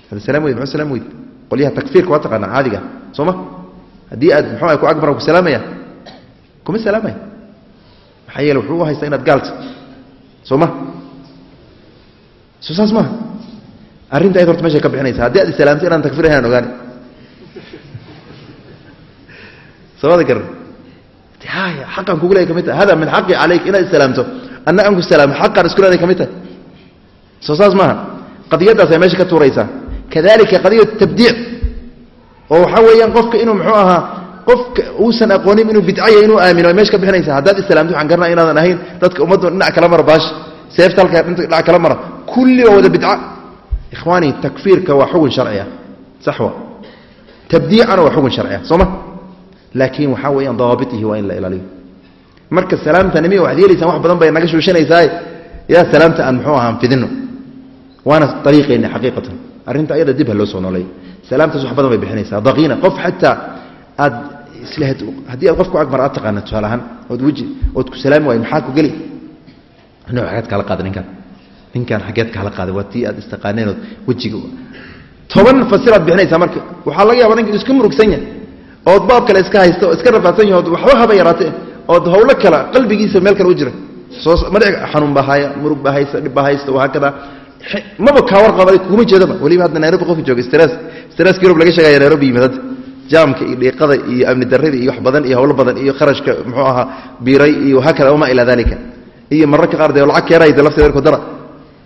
haddaad salaami weyda maxaad salaami weyda qolyaha takfiirka waa taqaanaa caadiga soo ma? Haddii aad muxuu ku akbar ku salaamaya kuma salaamaya maxaa yeele wuxuu u haystaa inaad gaalta soo ma? Soo saas maaha arrinta ayad horta meshay ka bixinaysa haddii aad islaamto inaan takfir ahayn aan ogaani. Samada garan haya xaqan kugu leeyahy ka mid tahay. Hada min xaqi calayk inaad islaamto. Anna aan ku salaamo xaqaan isku leedahay ka mid tahay. Soo saas maaha. Qadiyaddaasay meesha ka tuuraysaa. Kadalika qadiyat tabdiic oo waxaa weeyaan qofka inuu muxuu ahaa qofka uusan aqoonin inuu bidcaya inuu aamino meesha ka bixinaysa haddaad islaamto waxaan garanaa inaadan ahayn dadka ummaddu dhinac kala mara baash. Seefta dhinac kala mara kulli waa wada bidca ikhwaani takfiirka waa xugun sharciya. Saxwa tabdiicana waa xugun sharciya. Soo ma? Laakiin waxaa weeyaan dawaabitihi waa in la ilaaliyo. Marka salaamta nimiya waxaad yeelaysaan wax badan bay naga shuushanaysaa yaa salaamta aan muxuu ahaan fidino waana ariiqeenna xaqiiqatan. Arrinta ayada dib ha loo soo nooleeyo salaamtaas wax badan bay bixinaysaa. Daqiina qof xataa aad haddii aad qofku agmar aad taqaana tusaale ahaan ood weji ood ku salaami waayo maxaa ku geli? No xageed kaala qaada ninkaan. Ninkaan xageed kaala qaaday waa tii aad istaqaaneen ood wejiga toban fasiraad bixinaysaa marka waxaa laga yaaba ninka iska murugsan yahay. Ood baab kale iska haysta oo iska rafaadsan yahay ood waxba haba yaraatee ood hawlo kale qalbigiisa meel kale u jira. Soo xanuun baa haya murug baa haysta dhib baa haysta wahaakada maba kaa warqaba kuma jeedaba. Weliba hadda nairobi qofka jooga stress stress yurub laga sheegaya nairobi yimid hadda jaamka iyo dhiiqada iyo amni darradii iyo wax badan iyo howlo badan iyo kharashka muxuu ahaa biiray iyo hakada wamaa ilaa dalika iyo mararka qaar dee lacag keerayda lafteeda ku dara.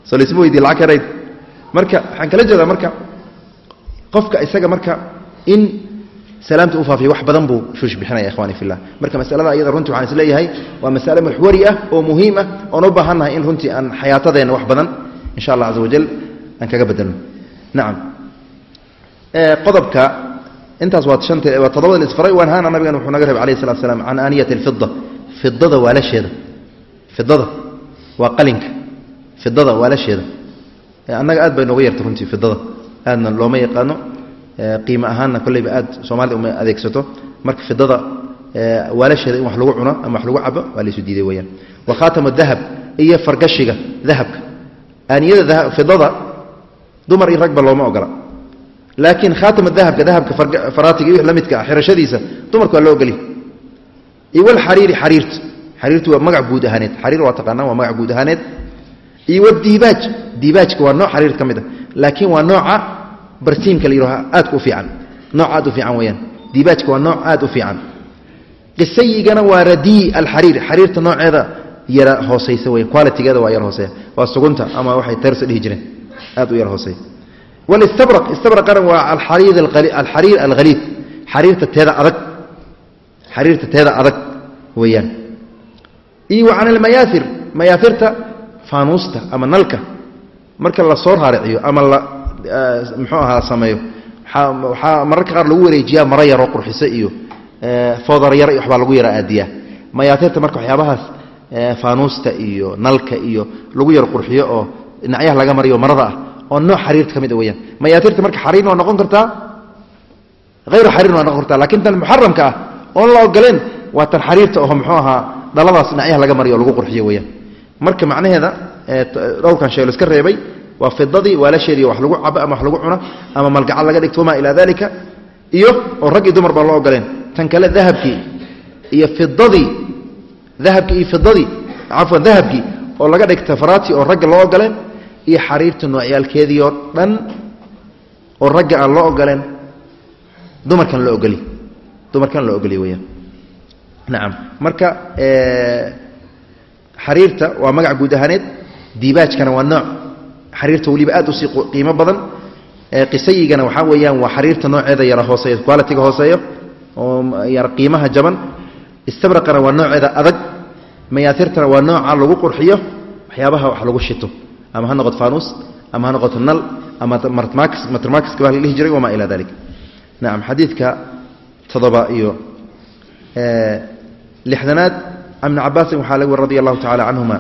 Soo laysma lacag keerayda marka waxaan kala jeedaa marka qofka isaga marka in salaamta u faafiya wax badan buu shuush bixinaya fillah. Marka masalada iyada runtii waxaan is leeyahay waa masale muxwari ah oo muhiim ah oon u baahannahay in runtii aan xayaatadeenna wax badan insha allah caza wajal aan kaga bedelno. Nacam qodobka intaas waa shanta waa toddobadan isfaray waan haana nabigan wuxuu naga rabay alayhi salatu slam can aaniyati alfida fidada waalasheeda fidada waa qalinka. Fidada waalasheeda annaga aad bay nooga yarta runtii fidada aadna looma yaqaano. Qiimo ahaanna kolleyba aad soomaalida uma adeegsato. Marka fidada waalasheeda in wax lagu cuno ama wax lagu cabo waa laysu diiday weyaan wa khaatamu dahab iyo fargashiga dahabka. Aaniyada fidada dumar iyo ragba looma ogola laakiin khaatama dahabka dahabka faraatiga wix la midka ah xirashadiisa dumarka waa loo ogolya iyo walxariiri xariirta xariirtu. Waa magac guud ahaaneed. Xariir waa taqaanaa waa magac guud ahaaneed. Iyo wadiibaaj diibaajka waa nooc xariir ka mid a laakiin waa nooca barsiimka la yidhaho aadka u fiican. Nooc aad u fiican weyaan diibaajka waa nooc aad u fiican. Qisayigana waa radii alxariir. Xariirta nooceeda yara hoosaysa weyan qualitigeeda waa yar hooseeya waa sugunta ama waxay teersa dhihi jireen. Aad u yar hooseeya walistabraq istabraqana waa alxariir alhaliid xariirta teeda adag. Xariirta teeda adag weeyaan. Iyo wa can mayaasirta faanuusta ama nalka. Marka la raariciyo ama la muxuu ahaa sameeyo. Waxaa mararka qaar lagu wareejiyaa maro yaroo qurxisa iyo foodar yar iyo waxbaa lagu yara aadiyaa. Mayaasirta marka waxyaabahaas faanuusta iyo nalka iyo lagu yar qurxiyo oo dhinacyaha laga mariyo marada ah oo nooc xariirta ka mid a weyaan mayaatirta marka xariirna waa noqon kartaa? Hayru xariirna waa noqon kartaa laakiin tan muxaramka ah oon la ogoleen waa tan xariirta oo muxuu ahaa dhaladaas dhinacyaha laga mariyo oo lagu qurxiyo weyaan marka macnaheeda dhowrkan shee la iska reebay waa fidadii waalasheedii wax lagu cabo ama wax lagu cuno ama malgacad laga dhigto wamaa ilaa dalika iyo oo rag iyo dumar baa loo ogoleen tan kale dahabkii iyo fidadii dahabkii iyo fidadii cafwan dahabkii oo laga dhigta faraati oo ragga loo ogoleen iyo xariirta noocyaalkeedii oo dhan oo ragga aan loo ogoleen dumarkan la ogoli. Dumarkan la ogoliy weyaan nacam marka xariirta waa magac guud ahaaneed diibaajkana waa nooc. Xariirta weliba aad u sii qiimo badan. Qisayigana waxaa weeyaan waa xariirta nooceeda yara hooseeyo qualitiga hooseeyo oo yara qiimaha jaban. Istabraqana waa nooceeda adag. Mayaatirtana waa nooca lagu qurxiyo. Waxyaabaha wax lagu shito ama ha noqoto fanuus ama ha noqoto nal ama matrmakiska baa la dhihi jiray wamaa ilaa dalik nacam xadiidka toddoba iyo lixdanaad ibni cabaasin waxaa laga wari radi allahu tacala canhuma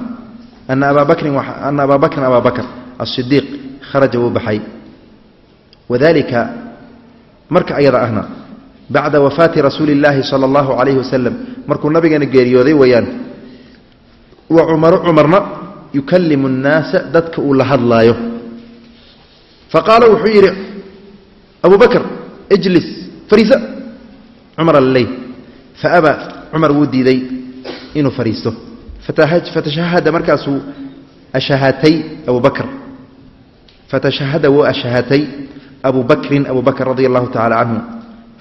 ana abaa bakrin ana abaa bakrin abaa bakr asidiiq kharaja wuu baxay. Wadalika marka ayada ahna bacda wafaati rasuuli اllaahi sala allahu calayhi wasalam markuu nabigeena geeriyooday weeyaan wa cumaru cumarna yukalimu اnnaasa dadka uu la hadlaayo. Faqaala wuxuu yidhi abu bakr ijlis fariisa cumar alley faaba cumar wuu diiday inuu fariisto. Fatashahada markaasuu ashahatay abu fatashahada wuu ashahatay abu bakrin radia allahu tacala canhu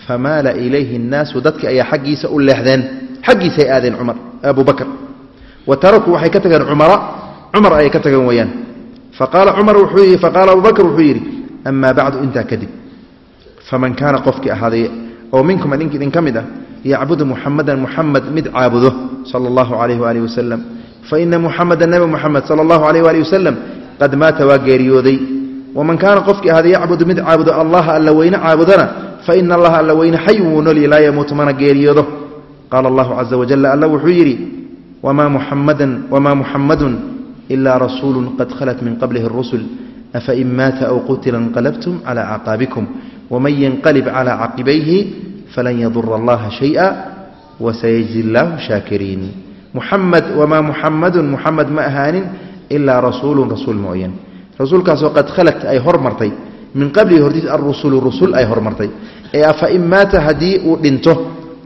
famaala ilayhi اnnaasu dadka ayaa xaggiisa u leexdeen. Xaggiisay aadeen cumar abu bakr wa waxay ka tageen cumara cumar ayay ka tageen weyaan faqaala cumar wuxuu yii faqaala abu bakr wuxuu yidhi amaa bacdu intaa kadib faman kaana qofkii ahaaday oo minkum adink idin ka mid ah yacbudu muxamadan muxamed mid caabudo sala allahu calayh waalihi wasalam faina muxameda nebi muxamed sala allahu calayh waalihi wasalam qad maata waa geeriyooday. Waman kaana qofkii ahaaday yacbudu mid caabudo allaha alla weyne caabudana faina allaha alla weyne xayun wuu nolyi laa yamuutu mana geeriyoodo. Qaala allahu caza wajala alla wuxuu yidhi wamaa muxamadan wamaa muxamadun ilaa rasuulu qad khalat min qablihi اrusul afain maata aw qutila inqalabtum cala acqaabikum waman yanqalib cala caqibayhi falan yadura allaha shaya wasayajzi اllahu shaakiriin muxamed wamaa muxamadu muxamed ma ahaanin ilaa rasuulu rasuul mooyaan rasuulkaasoo qad khalat ay hormartay min qablihi hortiis arusulu rusul ay hormartay ee afain maata haddii uu dhinto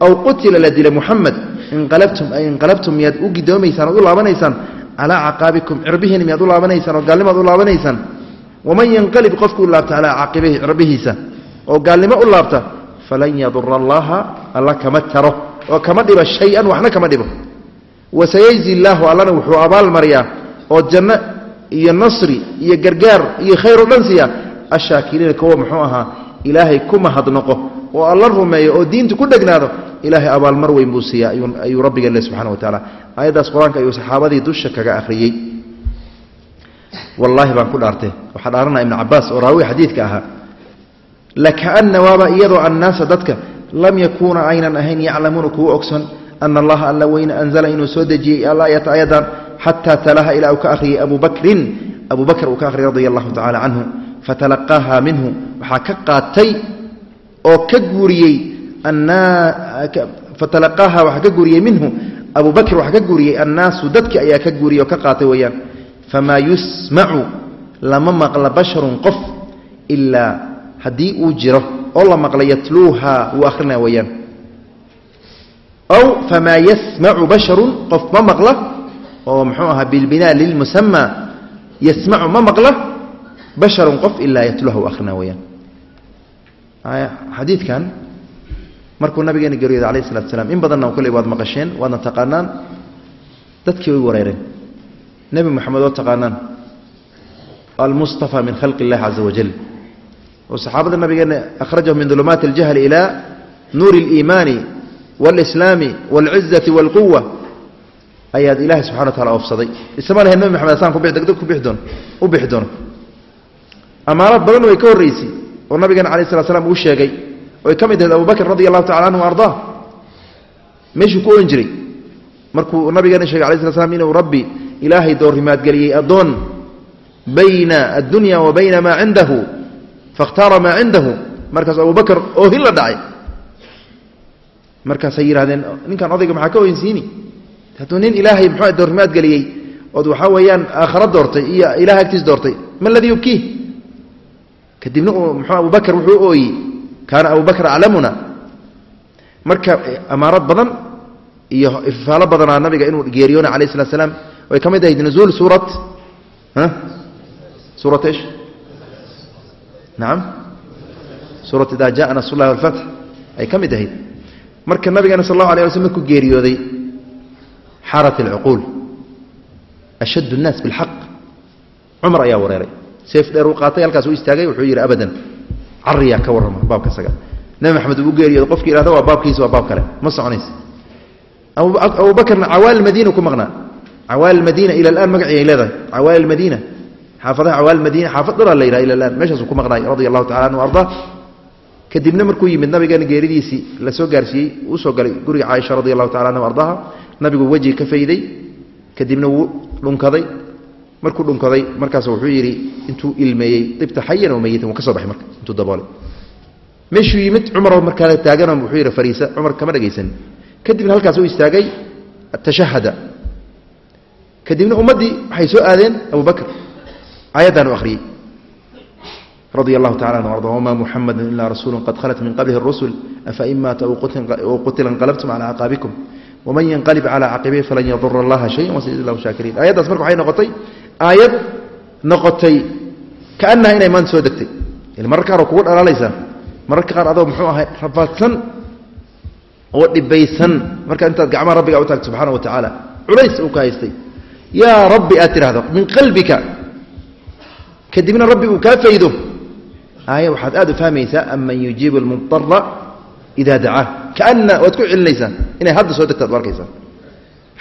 aw qutila la dila muxamed inqalabtum ay inqalabtum miyaad u calaa caqaabikum cirbihiina miyaad u laabanaysaan oo gaalnimaad u laabanaysaan waman yanqalib qofkuu laabta calaa caaqibayhi cirbihiisa. Oo gaalnimo u laabta falan yadura allaha alla kama taro. Oo kama dhibo shay-an waxna kama dhibo. Wasayajzi illaahu allana wuxuu abaalmariyaa oo janno iyo nasri iyo gargaar iyo khayr o dhan siiya ashaakiriina kuwa muxuu ahaa ilaahay ku mahadnoqo oo alla rumeeyo oo diinta ku dhegnaado ilaahay abaalmar weyn buu siiyaa ayuu rabbiga le subxana wa tacaala aayaddaas qur'aanka ayuu saxaabadii dusha kaga akhriyey. Wallaahi baan ku dhaartay. Waxaa dhaaranaa ibnu cabaas oo raawi xadiidka ahaa. Lakaana waaba iyadoo annaasa dadka lam yakuuna aynan ahayn yaclamuuna kuwa ogson ana allaha alla weyne anzala inuu soo dejiyey alaayata ayadan xataa talaha ilaa uu ka akhriyey abu bakrin. Uu ka akhriyay radia allahu tacala canhu fatalaqaaha minhu. Waxaa ka qaatay oo ka guuriyey fatalaqaaha waxaa ka guuriyey minhu abu waxaa ka guuriyey annaasu dadki ayaa ka guuriyey oo ka qaatay weeyaan. Famaa yusmacu lama maqla basharun qof ilaa haddii uu jiro oo la maqla yatluuha wuu akhrinaya weeyaan. Aw famaa yasmacu basharun qof ma maqla oo muxuu ahaa bilbinaa lilmusama yasmacu ma maqla basharun qof ilaa yatluuha wuu akhrina weeyaan xadiidkan markuu nabigeena geeriyooda alayh salatu slam in badanna kolley waad maqasheen waadna taqaanaan dadkii way wareereen nebi moxamed oo taqaanaan almustafa min khalqi illahi caza wajal oo saxaabada nabigeena akhrajahu min dulumaati اljahli ila nuuri اliimaani wاlislaami wاlcizati wاlquwa ayaad ilahay subxana wa taala oofsaday isma lahayn nebi maxamed asaan degdeg ku bixi doono u bixi doono amaanad badan way ka horreysay oo nabigeena alayh slat slam uu sheegay oy ka mid ahayd abu bakr radi allahu tacala anhu ardaa meeshuu ku ohan jiray markuu nabigeena sheegay alay slat slam inuu rabbi ilaahay doorrimaadgeliyey addoon bayna addunya wa bayna maa cindahu fakhtaara maa cindahu. Markaas abu bakr oohin la dhacay. Markaasay yidhahdeen ninkan odayga maxaa ka ohinsiini hadduu nin ilaahay muxuu doorrimaad geliyey ood waxaa weeyaan aakhara doortay iyo ilahay agtiis doortay. Ma ladii yubkii kadibna m abubakr wuxuu ooyi kaana abubakr aclamuna. Marka e, amaarad badan iyo ifaalo badanaa nabiga inuu geeriyoona alayh slat slaam ay ka mid ahayd nuuul suura suurat ish? Naam. Suurat idaa jaaa nasrullahi walfatx ay ka mid ahayd. Marka nabigeena sal allahu alay ala sl geeriyooday xaarat alcuquul ashad اnnaas bilxaq. Cumar ayaa wareeray seef dheer uu qaatay halkaas uu istaagay wuxuu yidhi abadan cariyaa ka warrama baabka isaga. Nebi maxamed uu geeriyooday qofki ihahda waa baabkiisa waa baab kale. Ma soconaysa abu bakrna cawaali madiina ku maqnaa. Cawaali madiina ila alaan magacii ay leedahay. Cawaali madiina. Xaafadaha cawaali madiina xaafad dharaa la yidhaha ila alaan. Meeshaasuu ku maqnaay radia allahu tacala anhu ardaa kadibna markuu yimid nabigeena geeridiisii la gaarsiiyey uu galay guriga caaisha radi allahu tacala anhu ardaha. Nabigu wejiga ka fayday kadibna wuu dhunkaday markuu dhunkaday markaas wuxuu yidhi intuu ilmeeyey ibta xayan oo mayitan wuu ka soo baxay marka intuu daboolay. Meeshuu yimid cumaroo markaa taagano wuxuu yidhi fariisa cumar kama dhegaysan kadibna halkaas u istaagay tashahada kadibna ummaddii waxay soo aadeen abu bakr. Akhriyey. Radia allahu tacala anhu arda wma muxamadu ila rasuulu qad khalat min qablihi اrusul afain maata w qutila inqalabtum cala acqaabikum wman yanqalib cala caqibihi falan yadura allaha shayan wasayid lahu shaakiriin aayaddaas marka waxay noqotay aayad noqotay kaanaha inay maanta soo degtay. Mararka qaar oo kugu dhalaalaysaa mararka qaar adoo muxuu ahay rafaadsan oo dhibaysan. Marka intaad gacmaha rabbiga u taagto subxana wa tacaala culays uu ka haystay. Yaa rabbi aad tidhahdo min qalbika. Kadibna rabbi uu kaa faydo. Aaya waxaad aad u fahmaysaa aman yujiibu almudara ida dacaa kaana waad ku celinaysaa inay hadda soo degtaad arkaysaa.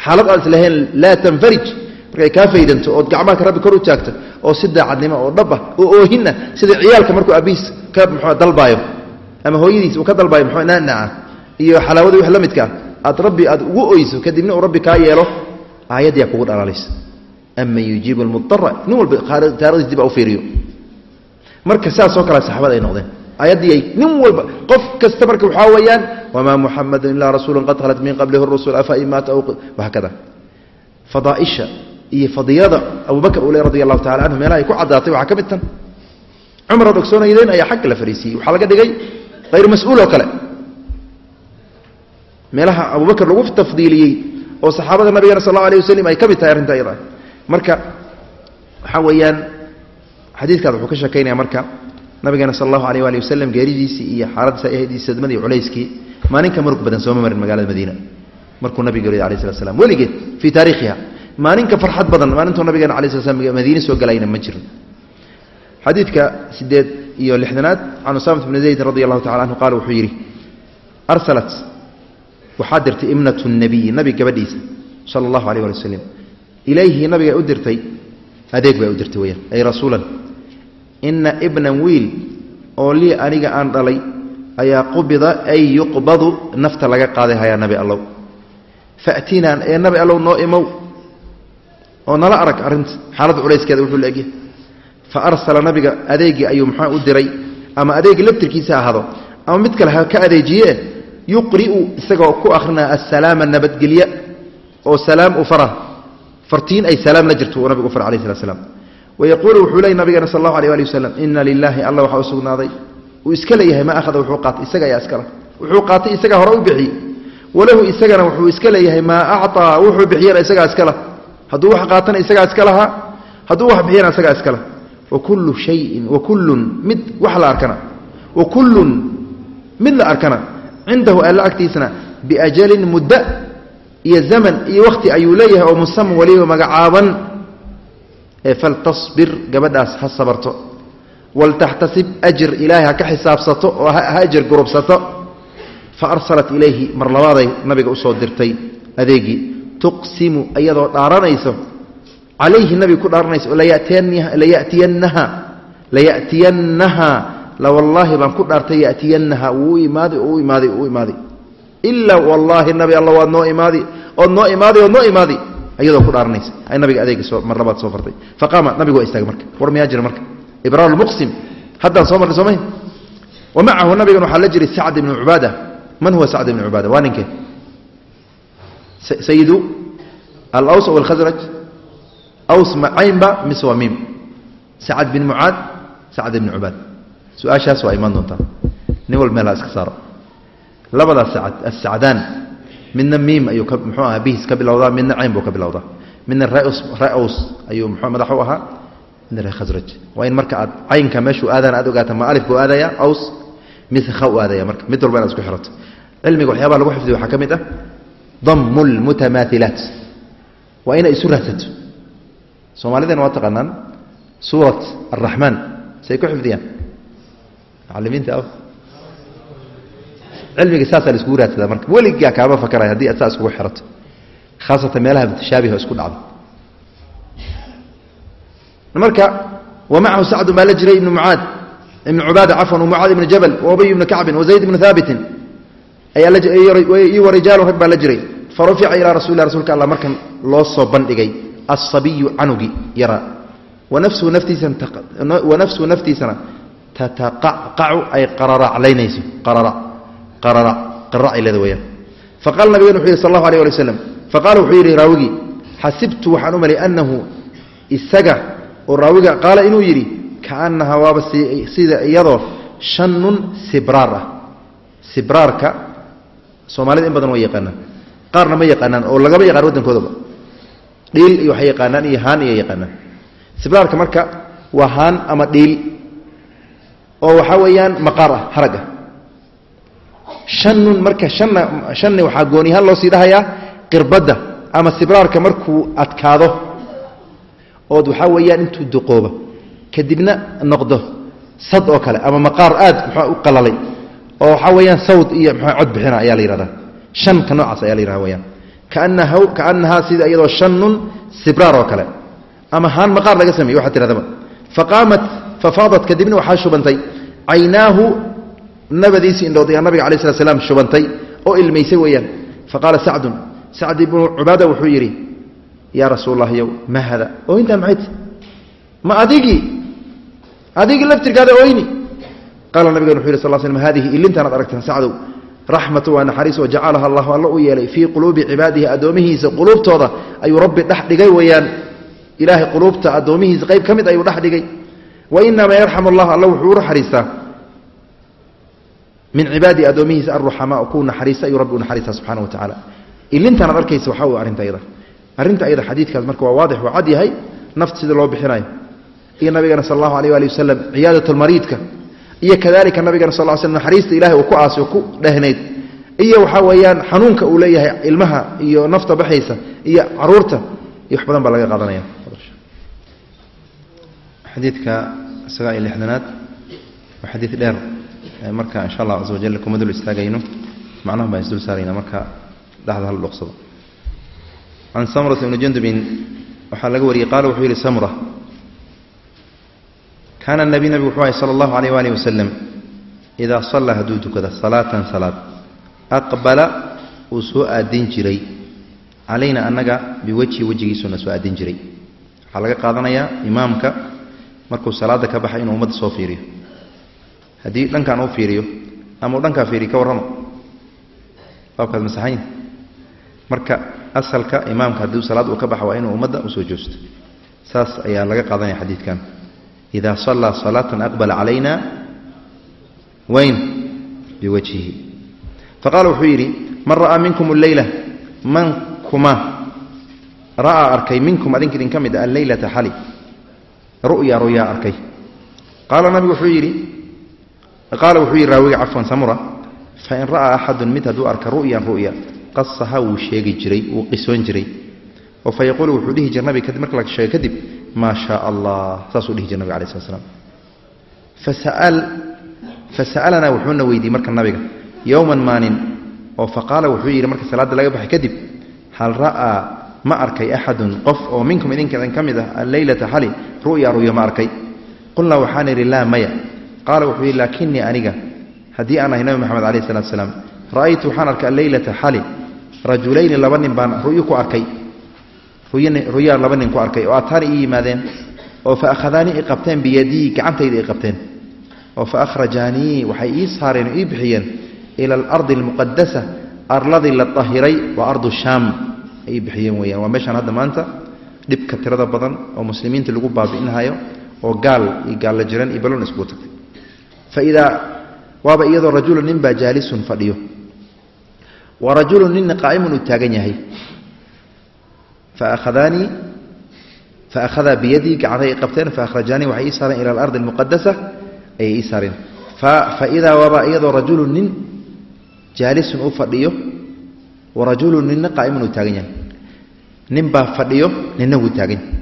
Xaalad aad islahayn laa tanfarij markay kaa faydanto ood gacmaha rabbi kor u taagto oo si daacadnimo oo dhab ah oo oohinna sida ciyaalka markuu abiis ka mxua dalbaayo ama hooyadiis uu ka dalbaayo mxuu naanaca iyo xalaawadii wax la midkaa aad rabbi aad ugu oyso kadibna uu rabbi kaa yeelo aayaddiyaa kugu dhalaalaysa. Aman yujiibu almudara nin walba taarikhdiis dib a u fiiriyo. Marka saasoo kale saxaabada ay noqdeen. Ayaddii nin walba qof kasta marka waxaa weeyaan wamaa muxamadu ilaa rasuulu qad khalat min qablihi rusul afain maata hakada fadaaisha iyo fadiilada abubakr uu le radi allahu tacala canhu meelaha ay ku caddaatay waxaa ka mid tan. Cumar ood ogsoonaydeen ayaa xagga la fariisiiyey waxaa laga dhigay hayr mas'uul oo kale. Meelaha abubakr lagu tafdiiliyey oo saxaabada nabigana sal allahu alay wasalam ay ka mid tahay arrinta ayada marka waxaa weeyaan xadiidkaas wuxuu ka sheekaynaya marka nabigeena sal allahu alayh waali wasalam geeridiisii iyo xaaladiisa ay ahayd sadmadii culayskii maalinka murug badan sooma marin magaalada madiina. Markuu nabiga geeriy alai slat slam weligeed fii taariikhiha maalinka farxad badan maalintuu nabigeena alai slat slam madiine soo galayna ma jirin. Xadiidka sideed iyo lixdanaad can usamat bni zayd radi allahu tacala anhu qaala wuxuu yidhi arsalat waxaa dirtay ibnatu nabiyi nabi gabadhiisa sala allahu alayh ali wasalam ilayhi nabiga u dirtay adeeg bay u dirtay weyaan ay rasuulan ina ibnan wiil oo lii aniga aan dhalay ayaa qubida ay yuqbadu nafta laga qaaday hayaa nabi allow. Fatinaa ee nabi allow noo imow oo nala arag arrinta. Xaaladda culayskeeda wuxuu la egyahay. Fa arsala nabiga adeegii ayuu muxuu u diray ama adeegii laftirkiisa ahado ama mid kale ha adeejiye yuqri'u isagoo ku akhrinaya assalaama nabadgelye oo salaam u fara fartiin ay salaam la jirto uu nabigu fara alayh slat slam wayaquulu wuxuu leey nabigeena sal allahu alيh ali wasalam ina lilaahi alla waxaa u sugnaaday. Uu iska leeyahay ma ahada wuxuu qaatay isaga ayaa iskala wuxuu qaatay isagaa hore u bixiyey. Walahu isagana wuxuu iska leeyahay maa acطaa wuxuu bixiyana isagaa iskala hadduu wax qaatana isagaa iska lahaa hadduu wax bixiyana isagaa iskala wakullu shayin wakullun mid wax la arkana. Wakullun mid la arkana. Cindahu alla agtiisana biajalin muddo iyo zaman iyo wakhti ayuu leeyahay oo musaman waliba magacaaban. Ee faltasbir gabadhaas ha sabarto. Waltaxtasib ajir ilaahay ha ka xisaabsato oo ha ajir gurubsato. Fa arsalat ilayhi mar labaaday nabiga u soo dirtay adeegii tuqsimu iyadoo dhaaranayso calayhi nabiga ku dhaaranayso layatiyannaha layatiyannaha la wallaahi baan ku dhaartay yatiyannaha wuu imaaday u imaaday u imaaday. Ilaa wallaahi nabi alla waad noo imaadi ood noo imaaday ood noo imaadi. Iyadoo ku dhaaranaysa ay nabiga adeegi soo mar soo fartay. Faqaama nabigu waa istaagay marka. War miyaa jira marka? Ibraar haddaan soo marnay soomayn wa macahu nabigan waxaa la jiray sacd ibnu cubaada. Man huwa sacd ibnu cubaada? Waa ninkee sayidu alaws aw alkhasraj aws macaynba mise waa miim sacad bin mucaad sacd ibnu cubaad. Su'aashaas waa imaan doontaa. Nin wal meel iska saaro. Labadaas sacad assacdaan midna miim ayuu muxuu ahaa bihis ka bilowdaa midna cayn buu ka bilowdaa. Midna raws ayuu muxuu madax u ahaa midna re khasraj waa in marka aad caynka meeshuu aadana aad ogaata ma alif buu aadaya aws mise kha u aadaya marka mid walba inaad isku xirato. Cilmiga waxyaabaha lagu xifdiyo waxaa ka mid ah damu lmutamaailaat waa inay isu raadsato. Soomaalidana waa taqaanaan suurat araxmaan say ku xifdiyaan. Macalimiinta a cilmiga saasaa la iskugu raadsadaa marka. Weligaa kaama fakaraya haddii aad saa iskugu xirato. Khaasatan meelaha mutashaabiha isku dhacdo. Marka wa macahu sacdun baa la jiray ibnu mucaad. Ibnu cubaada cafwan wamucaad ibnu jabal waubay ibnu kacbin wazayd ibnu haabitin ayaa wa rijaalu rag baa la jiray farufica ilaa rasulilah rasulka alla markan loo soo bandhigay asabiyu canugi yaraa wanafsuhu naftiisana tataqacacu ay qararaclaynayso qararac qararac qaracay leeda weyaan faqala nabigen wuxu yidhi sal allahu alيh ali waslam faqala wuxuu yidhi raawigii xasibtu waxaan u malay annahu isaga oo raawiga qaala inuu yidhi kaanaha waaba sida iyadoo shannun sibraar ah. Sibraarka soomaalida in badan way yaqaanaan qaarna ma yaqaanaan oo lagama yaqaan waddankoodaba dhiil iyo waxay yaqaanaan iyo haan iyo yaqaanaan. Sibraarka marka waa haan ama dhiil oo waxaa weeyaan maqaar ah harag ah. Shanun marka shanna shanni waxaa gooniyahaan loo sii dhahayaa qirbadda ama sibraarka markuu adkaado. Ood waxaa weeyaan intuu duqooba kadibna noqdo sad oo kale ama maqaar aad muxua u qalalay oo waxaa weeyaan sawd iyo muxua cod bixina ayaa la yihahdaa shanka noocaas ayaa la yihahda weyaan kaanaha kaanahaa sida iyadoo shannun sibraar oo kale. Ama haan maqaar laga sameeye waxaa tihahdaba faqaamat fafaadat kadibna waxaa shubantay. Caynaahu nabadiisii indhood ayaa nabiga alai slat slam shubantay oo ilmaysay weeyaan. Faqaala sacdun sacd ibnu cubaada wuxuu yidhi yaa rasuul allah yow ma hada? Ooyintaan maxay ti ma adigii adigii laftirkaada oyni qaala nabigan wuxu yih sal slm hadihi ilintaanaad aragtaan sacdow raxmatu waa naxariis oo allahu alla u yeelay fii quluubi cibaadihi addoomihiisa quluubtooda ayuu rabbi dhex dhigay weeyaan. Ilaahay quluubta addoomihiisa qayb ka mid ayuu dhex dhigay. Wa inamaa yarxam allah alla wuxuu u naxariistaa min cibaadii addoomihiisa aruxamaa ku naxariista ayuu rabbi u naxariistaa subxana wa tacaala. Ilintaanaad arkaysa waxaa wey arrinta ayada. Arrinta ayada xadiidkaas marka waa waadix waa cad yahay nafta sida loo bixinayo iyo nabigana sal allahu alayh ali wasalam ciyaadatulmariidka iyo kadalika nabigana sal l sl naxariista ilahay uu ku aasi oo ku dhehnayd. Iyo waxaa weeyaan xanuunka uu leeyahay ilmaha iyo nafta baxaysa iyo carruurta iyo wax badan baa laga qaadanaya. Xadiidka sagaal iyo lixdanaad waa xadiid dheer. Marka insha allah casa wajal kuma dul istaagayno. Macnaha baan isdul saarayna marka dhexda hal dhuqsado. Can samrat ibni jundubin waxaa laga wariyey qaala wuxuu yidhi samra kaana nabi nabigu wuxuu ahay sala allahu alayh waalih wasalam idaa sallaa hadduu tukada salaatan salaad aqbala uu soo aadin jiray calayna annaga biwejhi wejigiisuuna soo aadin jiray waxaa laga qaadanayaa imaamka markuu salaada ka baxay inuu ummadda soo fiiriyo haddii dhankan uu fiiriyo ama uu dhankaa fiiriyo ka warramo baabkaad masaxayn marka asalka imaamka haddii salaad uu ka baxa waa inuu ummadda u soo joosto saas ayaa laga qaadanaya xadiidkan idaa sallaa salaatan aqbala calayna wayn biwajhihi faqaala wuxuu yidhi man ra'aa minkum alleyla man kuma ra'aa arkay minkum adinka idin ka mid a alleylata xali ru'ya ru'yaa arkay qaala nabigu wuxuu yidhi qaala wuxuu yidhi raawiga cafwan samura fain ra'aa axadun mid hadduu arka ru'yan ru'ya qasaha wuu sheegi jiray wuu qisoon jiray oo fa yaquulu wuxuu dhihi jira nabiga kadib marka la sheego kadib maa shaa allah saasuu dhihi jira nabiga alai slat slam fasa'alanaa wuxuuna weydiiyey marka nabiga yowman maalin oo faqaala wuxuu yidhi marka salaadda laga baxay kadib hal ra'aa ma arkay axadun qof oo minkum idinkadan ka mid ah alleylata xali ru'ya ru'ya ma arkay? Qulnaa waxaan idhi laa maya. Qaala wuxuu yidhi laakinii aniga haddii aan ahay nabi moxamed alayh salatu salaam ra'aytu waxaan arkay alleylata xali rajulayni laba nin baan ru'yo ku arkay ruyaa laba nin ku arkay oo ataani ii yimaadeen oo fa akhadaanii i qabteen biyadii gacantayda i qabteen. Oo fa akhrajaanii waxay ii saareen oo ii bixiyeen ila alardi almuqadasa arladii la dahiray waa ardu shaam. Ay ii bixiyeen weyaan waa meeshaan hadda maanta dhibka tirada badan oo muslimiinta lagu baabi'inhayo oo gaal iyo gaalla jiran iyo balon iskugu tagtay. Fa idaa waaba iyadoo rajulu nin baa jaalisun fadhiyo. Wa rajulu ninna qaa'imun uu taagan yahay faahadaanii faakhadaa biyadii gacantay ay qabteen faahrajaanii waxay ii saareen ila alardi almuqadasa ayay ii saareen faidaa waaba iyadoo rajulu nin jaalisun uu fadhiyo wa rajulu ninna qaa'imun uu taagan yahay nin baa fadhiyo ninna wuu taagan yahay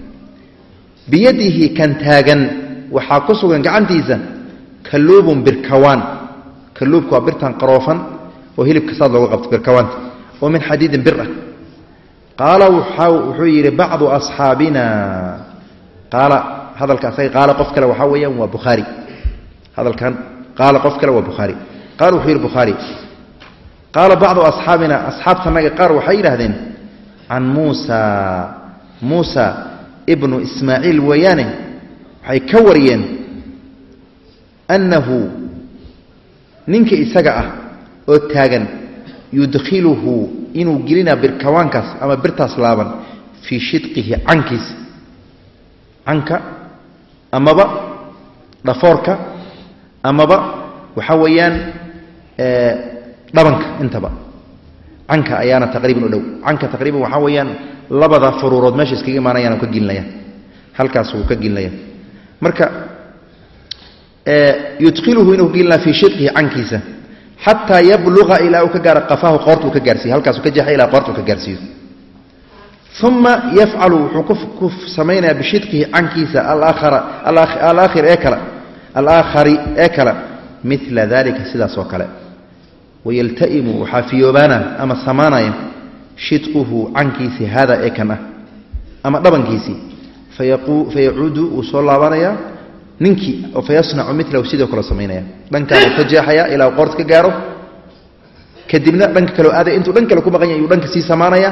biyadihi kan taagan waxaa ku sugan gacantiisa kaluubun birkawaan ah qaala wuxuu yidhi bacdu asxaabina. Qaala hadalka asaga qaala qof kale waxaa weeyaan waa bukhaari hadalkan qaala qof kale waa bukhaari qaala wuxuu yidhi bukhaari qaala bacdu asxaabina asxaabtanaga qaar waxay yidhaahdeen can muusa muusa ibnu ismaaciil weeyaane waxay ka wariyeen annahu ninka isaga ah oo taagan yudkhiluhu inuu gelinaa birkawaankaas ama birtaas laaban fii shidqihi cankiisa canka amaba dhafoorka amaba waxaa weeyaan dhabanka intaba. Canka ayaana taqriiban u dhow. Canka taqriiban waxaa weeyaan labada furuurood meesha iskaga imaanayaan ka gelinayaan. Halkaas wuu ka gelinaya marka yudkhiluhu inuu gelinaa fii shidqihi cankiisa xataa yabluqa ilaa uu ka gaaro qafaahu qoorta uu ka gaarsiiyo. Halkaasuu ka jeexa ilaa qoorta uu ka gaarsiiyo. Uma yafcalu wuxuu ku samaynayaa bishidqihi cankiisa alaakhir ee kale alaakhari ee kale mila dalika sidaas oo kale. Wayaltaimu waxaa fiyoobaana ama samaanaya shidquhu cankiisii hada ee ah ama dhabankiisii fayacuudu wuu soo laabanayaa ninkii fayasnacu milahu sidoo kale samaynaya. Dhankaan uu ka jeexaya ilaa uu qoorta ka gaaro. Kadibna dhanka kaleo aaday intuu dhan kale ku maqan yahay yuu dhanka sii samaanaya.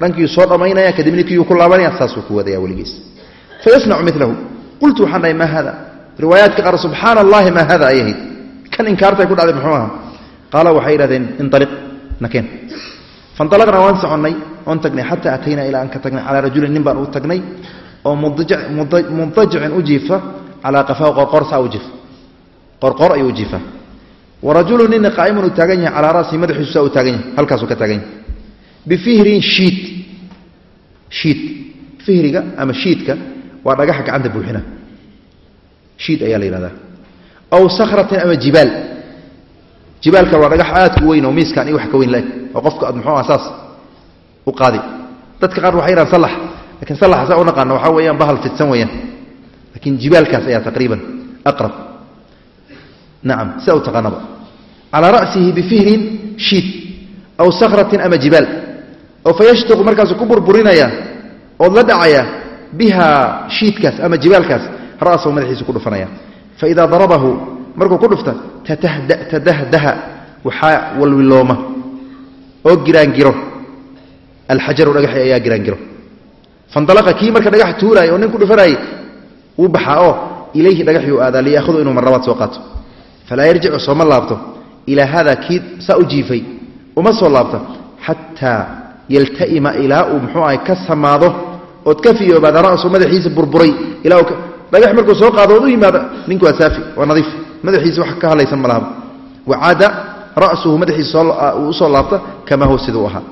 Dhankiiu soo dhammaynaya kadibna kiiyuu ku laabanaya saasuu ku wadaya weligiis. Fayasnacu milahu qultu waxaan dhahay maa hada riwaayaadka qaar subxaana allahi maa hada ay ahayd. Kan inkaartay ku dhacday muxuu aha qaala waxay yidhahdeen inaliq nakeen. Fanalaqnaa waan soconnay oon tagnay xataa ataynaa ilaa aan ka tagnay calaa rajulin nin baan u tagnay oo mudajicin u jiifa calaa qafaahu qorqor saa u jiifa qorqor ayuu u jiifaa wa rajulu nina qaa'imun uu taagan yahay calaa ra'sihi madaxiisu saa u taagan yahay halkaasuu ka taagan yahay bifihrin shiid shiid fihriga ama shiidka waa dhagaxa gacanta buuxina shiid ayaa la yidhahdaa aw sakratin ama jibaal jibaalka waa dhagax aad ku weyn oo miiskan iyo wax ka weyn laeg oo qofka aad muxuu saas u qaadi dadka qaar waxay yidhahan sallax lakiin sallaxa saa u naqaano waxaa weeyaan bahal fidsan weeyaan lakiin jibaalkaas ayaa taqriiban aqrab nacam sidaa u taqaanaba calaa ra'sihi bifihrin shiid aw sakratin ama jibaal oo fayashtuqu markaasuu ku burburinaya ood la dhacaya biha shiidkaas ama jibaalkaas ra'sahu madaxiisu ku dhufanaya faidaa darabahu markuu ku dhufta tadahdaha waxaa walwilooma oo giraangiro alxajaru dhagaxi ayaa giraangiro fandalaqa kii marka dhagax tuulaaya oo nin ku dhufanayay wuu baxaa oo ilayhi dhagaxii u aadaa liyaahudu inuu marlabaad soo qaato. Falaa yarjicu sooma laabto. Ilaa hada kii saa u jiifay. Uma soo laabto. Xataa yalta'ima ilaa uu muxuu ahay ka samaado ood ka fiyoobaada ra'su madaxiisa burburay. Ilaa dhagax markuu soo qaado ood u yimaado ninku waa saafi waa nadiif. Madaxiisa wax ka hadlaysan ma lahaba wacaada ra'suhu madaxiisa uu u soo laabta kamaa huwa siduu ahaa.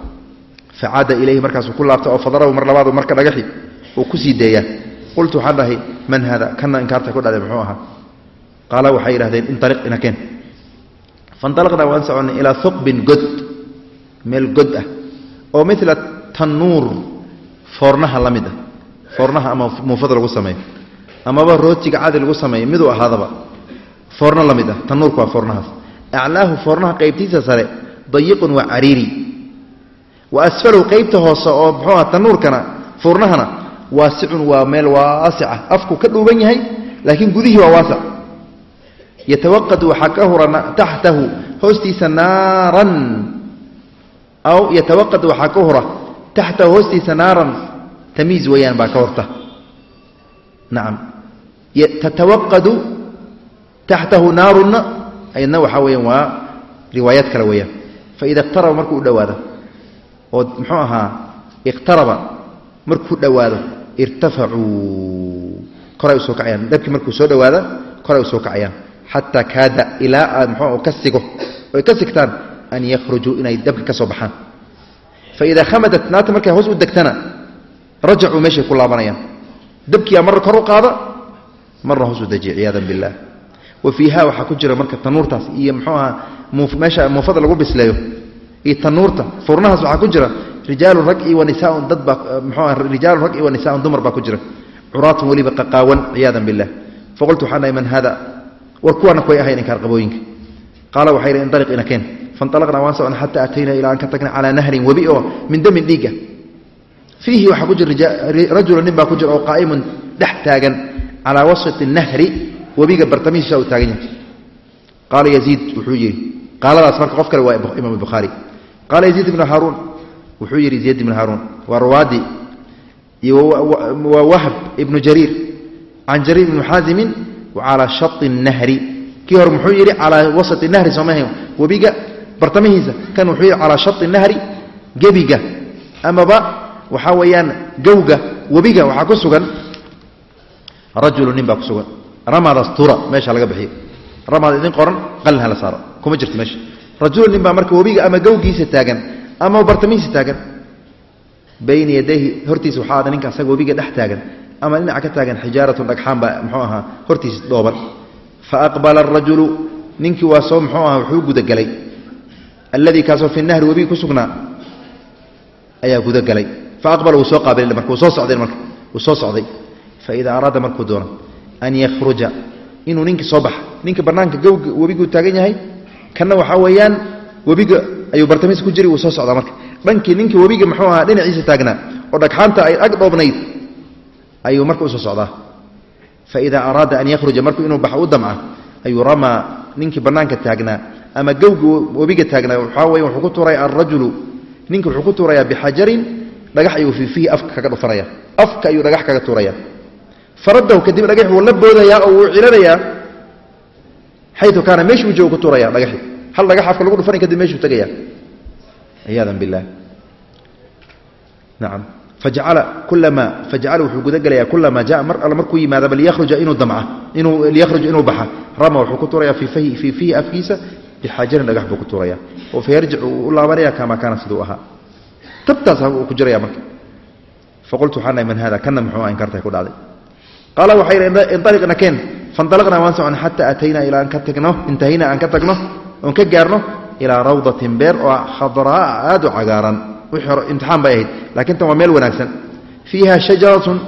Facaada ilayhi markaasuu ku laabta oo fadarabu mar labaadu marka dhagaxi uu ku deeyaa qultu waxaan dhahay man haada kana inkaarta ku dhacday? Muxuu ahaa. Qaala waxay yidhahdeen inaliq inakeen fanalaqnaa waan soconnay ilaa huqbin god. Meel god ah. Oo mila tannuur foornaha la mid ah. Foornaha ama muufada lagu sameeyo. Amaba rootiga cadi lagu sameeyo miduu ahaadaba. Foorno la mid ah. Tannuurku waa foornahaas. Aclaahu foornaha qaybtiisa sare dayiqun waa cariiri. Wa asfalahu qaybta hoose oo muxuu aha tannuurkana foornahana waasicun waa meel waasica. Afku ka dhuuban yahay laakiin gudihii waa waasic. Yatawaqadu waxaa ka hura taxtahu hoostiisa naaran. Aw yatawaqad waxaa ka hura taxtahu hoostiisa naaran. Tamiiz weeyaan baa ka horta. Nacam tatawaqadu taxtahu naarunna ayadna waxaa weeyaan waa riwaayaad kale weeyaan. Faida iqtaraba markuu u dhowaado oo muxuu ahaa iqtaraba markuu dhowaado irtafacuu. Koray u soo kacayaan. Dabkii markuu soo dhowaada koray u soo kacayaan. Xataa kaada ilaa aad ka sigo. Oy ka sigtaan an yakhrujuu inay dabka ka baxaan. Faidaa khamadat naata markay hoos u degtana rajacuu meeshay ku laabanayaan. Dabkiyaa marna kor u qaada marna hoos u dejiya ciyaadan billaah. Wa fiiha waxaa ku jira marka tanuurtaas iyo muxuu ahaa meesha muufada lagu bisleeyo iyo tanuurta furnahaas waxaa ku jira rijaalu rag iyo wa nisaaun dad baa muxuu aha rijaalu rag iyo wa nisaaun dumar baa ku jira. Curaatun weliba qaqaawan ciyaadan billah. Faqultu waxaan dhahay man hada war kuwaana kuway ahayn inkaar qabooyinka qaala waxay yidhi indaliq inakeen fanalaqnaa waan socna xataa ataynaa ilaa aan ka tagna calaa nahrin webi oo min damin dhiiga fiihi waxaa ku jira rajula nin baa ku jira oo qaa'imun dhex taagan calaa wasati nahri webiga bartamihiisa uu taagan yahay. Qaala yaziid wuxuu yidhi qaaladaas marka qof kale waa imaam bukhaari qaala yaziid ibnu haaruun wuxuu yidhi zayd ibnu haaruun waa rawaadi waa wahb ibnu jariir can jariir ibnu xaazimin wacalaa shai nahri. Kii hore muxuu yidhi calaa wasati nahri soomah webiga bartamihiisa kan wuxuu yidhi calaa shai nahri gebiga amaba waxaa weeyaan gowga webiga waxaa ku sugan rajulu nin baa ku sugan ramadaas tura meesha laga bixiyo ramaad idin qoran qalin hala saaro kuma jirto meesha rajulu nin baa marka webiga ama gowgiisa taagan ama bartamihiisa taagan. Bayna yadayhi hortiisa waxaa ada ninka asaga webiga dhex taagan. Ama dhinaca ka taagan xijaaratun dhagxaan baa muxuu ahaa hortiisa dhooban fa aqbala arajulu ninkii waa soo muxuu ahaa wuxuu gudagelay alladii kaasoo fi nahri webiga ku sugnaa ayaa gudagelay fa aqbala wuu soo qaabilay marka wuu soo socday marka wuu soo socday. Fa idaa araada markuu doono an yakhruja inuu ninkii soo baxa. Ninka bannaanka gowga webiguu taagan yahay kanna waxaa weeyaan webiga ayuu bartamihiisa ku jiray wuu soo socdaa marka. Dhankii ninkii webiga muxuu ahaa dhinaciisa taagnaa oo dhagxaanta ay ag dhoobnayd ayuu marka u soo socdaa. Faida araada an yakhruja markuu inuu baxo u damca ayuu ramaa ninkii bannaanka taagnaa ama gowga webiga taagnaa waxaa weya wuxuu ku tuuraya alrajulu ninki wuxuu ku tuurayaa bixajarin dhagax ayuu fii fiihi afka kaga dhufanaya afka ayuu dhagax kaga tuuraya faradahu kadib dhagax wuu la boodayaa oo wuu cilanayaa xayu kaana meeshuu joogo ku tuuraya dhagaxi hal dhagax afka lagu dhufanay kadib meeshuu tegaya ciyaadan bilah nacam fajacala kulama fajacala wuxuu gudagelayaa kulama jaa mar alle markuu yimaadaba liyakhruja inuu damca inuu liyakhruja inuu baxa rama wuxuu ku tuurayaa fii fiihi afkiisa bixaajarin dhagax buu ku tuuraya oo fayarjic uu u laabanaya kamaa kaana siduu ahaa tabtaas uu ku jiraya marka faqultu waxaan nahay man hada kana muxuu inkartay ku dhacday qaala waxay yidhi indaliqna keen fanalaqnaa waan socon xataa ataynaa ilaa aan ka tagno intahaynaa aan ka tagno oon ka gaarno ilaa rawdatin beer oo khadraa aad u cagaaran. Wixii hore imtixaan bay ahayd laakiin tan waa meel wanaagsan. Fiiha shajaratun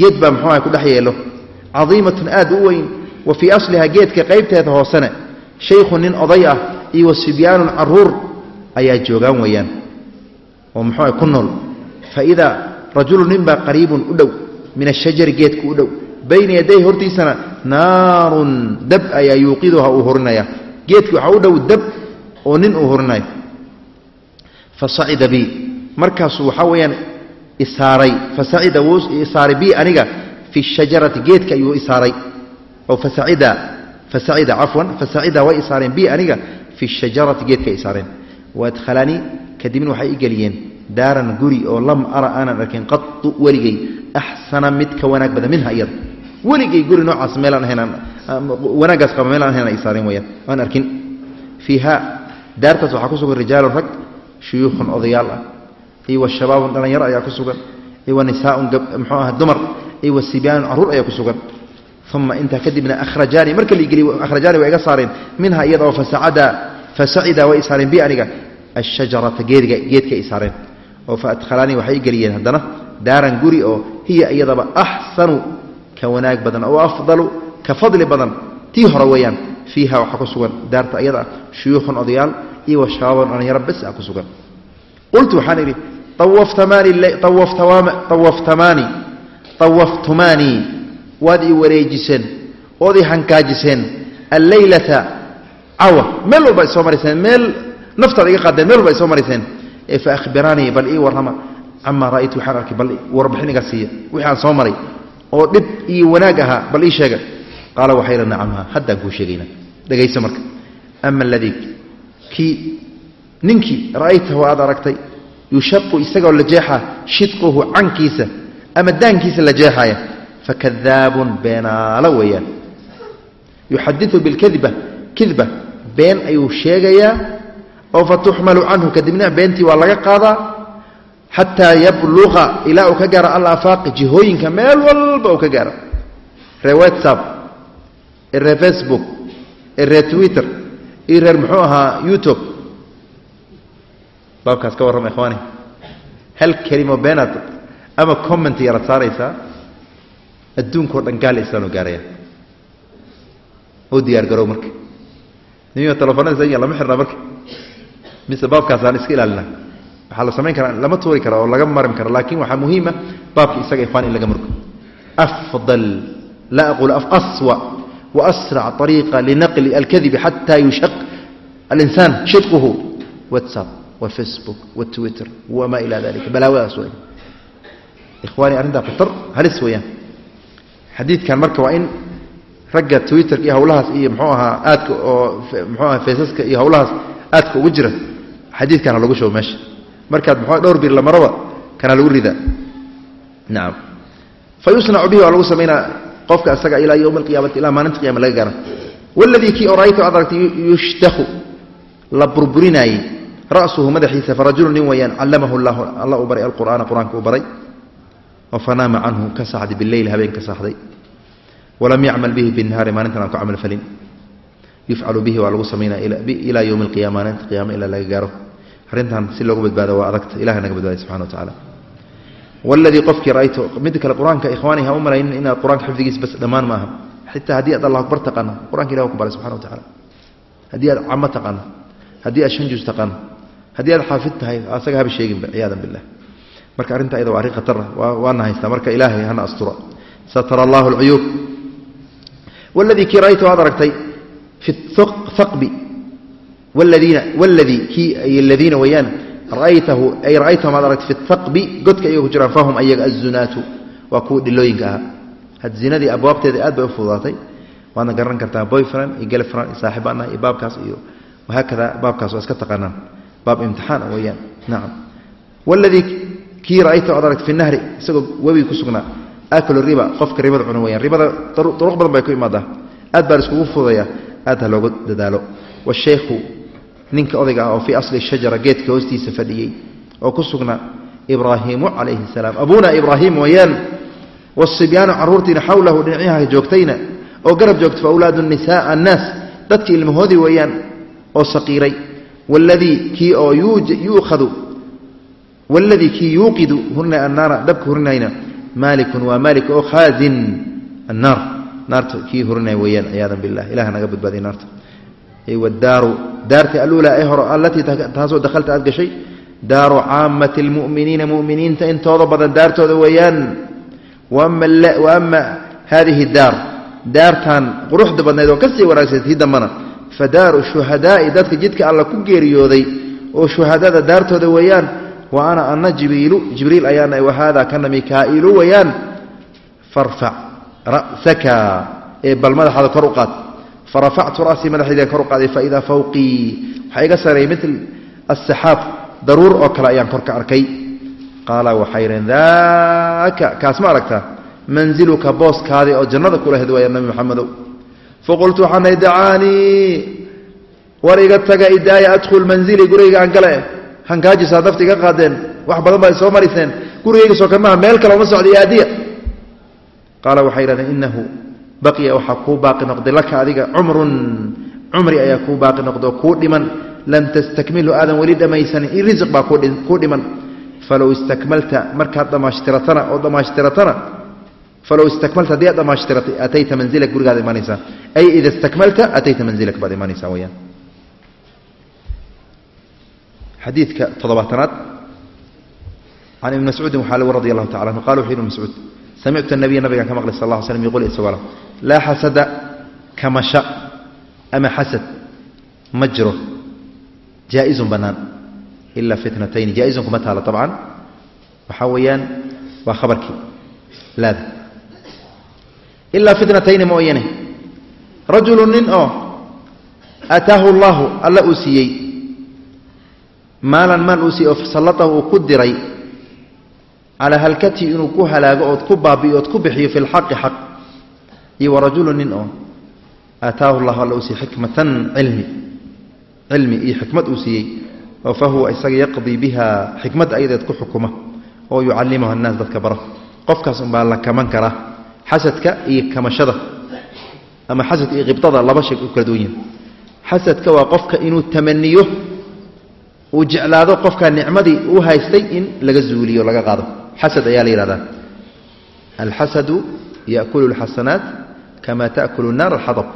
geed baa muxuu aha ku dhex yeelo. Cadiimatun aad u weyn wa fii asliha geedka qaybteeda hoosene shaykhu nin oday ah iyo wa sibyaanun carruur ayaa joogaan weeyaan oo muxuu ah ku nool. Fa idaa rajulu nin baa qariibun u dhow min ashajari geedku u dhow. Bayna yaday hortiisana naarun dab ayaa yuuqiduha uu hurinaya geedki waxaa u dhow dab oo nin uu hurinayo fa sacida bi markaasuu waxaa weeyaan isaaray. Fa sacida wuu isaaray bi aniga fi shajarati geedka ayuu isaaray. Oo fasacida fasacida cafwan fasacida way isaareen bi aniga fi shajarati geedka isaareen. Waadkhalanii kadibna waxay i geliyeen daaran guri oo lam ara aanan arkin qatu weligay axsana mid ka wanaag badan minha iyada. Weligay guri noocaas meelaan ahayn wanaaggaas qaba meelaan ahayn ay isaareen weyaan aan arkin ah daaran guri oo hiya iyadaba axsanu ka wanaag badan oo afdalu ka fadli badan tii hore weeyaan fiiha waxaa ku sugan daarta iyada ah shuyuukhun odayaal iyo wa shabaabun dhallinyaro bes ah ku sugan. Qultu waxaan idhi awaftamaani awaftumaanii waad ii wareejiseen ood ii hankaajiseen alleylata cawa. Meel walba isoo marayseen meel naftaad iga qaadeen meel walba isoo marayseen ee fa ahbiraanii bal ii warrama. Camaa ra'aytu waxaan arkay bal warbixin iga siiya. Wixii aan soo maray oo dhib iyo wanaag ahaa bal ii sheega qaala waxay idhi nacamha haddaan kuu sheegayna. Dhegayso marka. Ama aladii kii ninkii ra'aytahu aad aragtay yushaqu isagoo la jeexaa shidquhu cankiisa ama daankiisa la jeexaaya fakadaabun beenaalo weeyaan. Yuxadiu bilkadiba kidba been ayuu sheegayaa oo fatuxmalu canhu kadibna beentii waa laga qaadaa xataa yabluqa ilaa uu ka gaaro alafaaqi jihooyinka meel walba uu ka gaaro. Reer iyo reer facebook reer twitter iyo reer muxuu ahaa youtube. Baabkaas ka warrama ikhwaani. Hal kelimo beenaad ama comment yaraad saaraysaa adduunkao dhan gaal islaanu gaaraya oo diyaar garow marka. Nimiyo telefonada sa lama xirnaa marka. Mise baabkaasaan iska ilaalina waxaa la samayn karaa lama tuuri kara oo laga marin kara laakiin waxaa muhiima baabka isaga ikhwaan in laga murgo afdal laa aqul aswa linaqli alkadibi xata yushaq alinsaan shidquhu whatsapp wa facebook wa twitter wamaa ila dalika balaawadaas wey ikhwaani arrintaa khatar halis weeyaan xadiidkan marka waa in ragga twitterka iyo hawlahaas iyo mxuu ahaa aadka oo mxuu aha faysaska iyo hawlahaas aadka ugu jira xadiidkan ha lagu show meesha markaad mxu dhowr bir la maroba kana lagu ridaa nacam fa yusnacu bihi waa lagu samaynaa qofka isaga ilaa yowmi alqiyaamati ilaa maalinta qiyama laga gaara waladii kii oraytu aad aragtay yushtaku la burburinaayey ra'suhu madaxiisa farajulu nin weeyaan callamahu llahu alla uu baray alqur'aana qur'aanka uu baray fanaama canhu ka saxday bileyl habeen ka saxday walam yacmal bihi binahaari maalintan aan ku camal falin. Yufcalu bihi waa lagu samaynaa ilaa yowmi alqiyama maalinta qiyama ilaa laga gaaro. Arrintan si loogu badbaado waa adagta ilaha naga badbaday subxana wa tacala waladii qofkii ra'aytu mid kale qur'aanka ikhwaani ha u malaynin inaad qur'aanka xifdigiis bas dhammaan ma aha xitaa haddii aad allah akbar taqaano qur'anka ilah ku baray subxana wa tacala haddii aad camo taqaano haddii aad shan juz taqaano haddii aad xaafid tahay asaga haba sheeginba ciyaadan billah marka arrinta ayada waa arrin khatara waana haystaa marka ilaahay hana astura satara allahu alcuyuub waladii kii ra'aytu aad aragtay fi thaqbi waladiina waladii kii ay aladiina weeyaan ra'aytahu ay ra'aytahum aad aragtay fi thaqbi godka iyaga ku jiraan fahum ayaga azunaatu waa kuwa dhilooyinka ahaa. Had zinadii abwaabteeda aad bay u fududaatay waadna garan kartaa boyfriend iyo girlfriend iyo saaxibaana iyo baabkaas iyo wahaakada baabkaas waa iska taqaanaan. Baab imtixaan weeyaan nacam. Waladii kii ra'ayta ad aragta fi nahri isagoo webi ku sugnaa aklu riba qofka ribada cuna weyaan ribada duruq badan bay ku imaadaa aad baa laiskugu fudaya aad ha looga dadaalo. Washaykhu ninka odayga ah oo fii asli shajara geedka hoostiisa fadhiyey oo ku sugnaa ibraahiimu calayhi salaam. Abuuna ibraahim weeyaan wasibyaanu carruurtiina xawlahu dhinacyaha joogtayna oo garab joogto fa awlaadu nisaa annaas dadkii ilmahoodii weeyaan oo saqiiray waladii kii oo yuukhadu waladii kii yuuqidu hurina annaara dabka hurinayna maalikun waa maalik oo khaazin annaar. Naarta kii hurinaya weeyaan ciyaadan billah ilaha naga badbaadiya naarta wadaaru daartii aluulaa ee hore allatii taasoo dakhalta aad gashay daaru caamati almu'miniina mu'miniinta intooda badan daartooda weeyaan. Wa ama haadihi daar daartan quruxda badnayd oo ka sii wanaagsan tii dambana fa daaru shuhadaa'i dadka jidka alla ku geeriyooday oo shuhadada daartooda weeyaan wa ana ana jibriilu jibriil ayaana wa haada kana mikaa'iilu weeyaan farfac ra'saka ee bal madaxaada kor u qaad farafactu ra'sii madaxaydaan kor u qaaday faidaa fawqii waxaa iga sareeyay mil asaxaab daruur oo kale ayaan kor ka arkay qaala waxay yidheen daaka kaas ma aragtaa manziluka booskaadii oo jannada kulahayd waaya nabi maxamedow faqultu waxaan nahay dacaanii war iga taga idaaya adkhul manzili gurigayga aan gale hankaajisaa dafta iga qaadeen wax badan baa soo mariseen gurigayga soo meel kale uma socda aadiya qaala waxay yidhahdeen inahu baqiya waxaa kuu baaqi noqday. Laka adiga cumrun cumri ayaa kuu baaqi noqday oo kuu dhiman. Lam tastakmilhu aadan weli dhammaysanin in risiq baa kuu dhiman. Falow istakmalta markaad dhammaashtiratana oo dhammaashtiratana falow istakmalta haddii aad dhammaashtiratay atayta manzilak gurigaada imaanaysaa. Ay ida istakmalta atayta manzilak baad imaanaysaa weyaan xadiidka toddobaatanaad. Can ibni mascuudin waxaa lagu radi allahu tacala anhu qala wuxu ibn mascuud samictu nabiya nabigaan ka maqlay sal alla ly slam yqul isagoo laa xasada kamasha ama xasad ma jiro jaa-izun bannaan ilaa fitnatayni jaa-izun kuma taalo abcan waxaa weeyaan waa khabarkii laada ilaa fitnatayni mooyane rajulu nin oo aataahu allahu alla uu siiyey maalan maal uu siiyey oo fasallatahu uu ku diray calaa halkatii inuu ku halaago ood ku baabi'iyo ood ku bixiyo fi lxaqi xaq. Iyo warajulu nin oo aataahu llahu alla uu siiyey xikmatan cilmi cilmi iyo xikmad uu siiyey oo fa huwa isaga yaqdii biha xikmad ayadeed ku xukuma oo yucallimuha annaas dadka bara qofkaas unbaa la kaman karaa xasadka iyo kamashada ama xasadka iyo qibdada laba shay u kala duwan yihiin xasadka waa qofka inuu tamaniyo uu jeclaado qofka nicmadii uu haystay in laga zuuliyo laga qaado xasad ayaa la yidhahdaa alxasadu yaakulu alxasanaat kama taakulu naar alxadab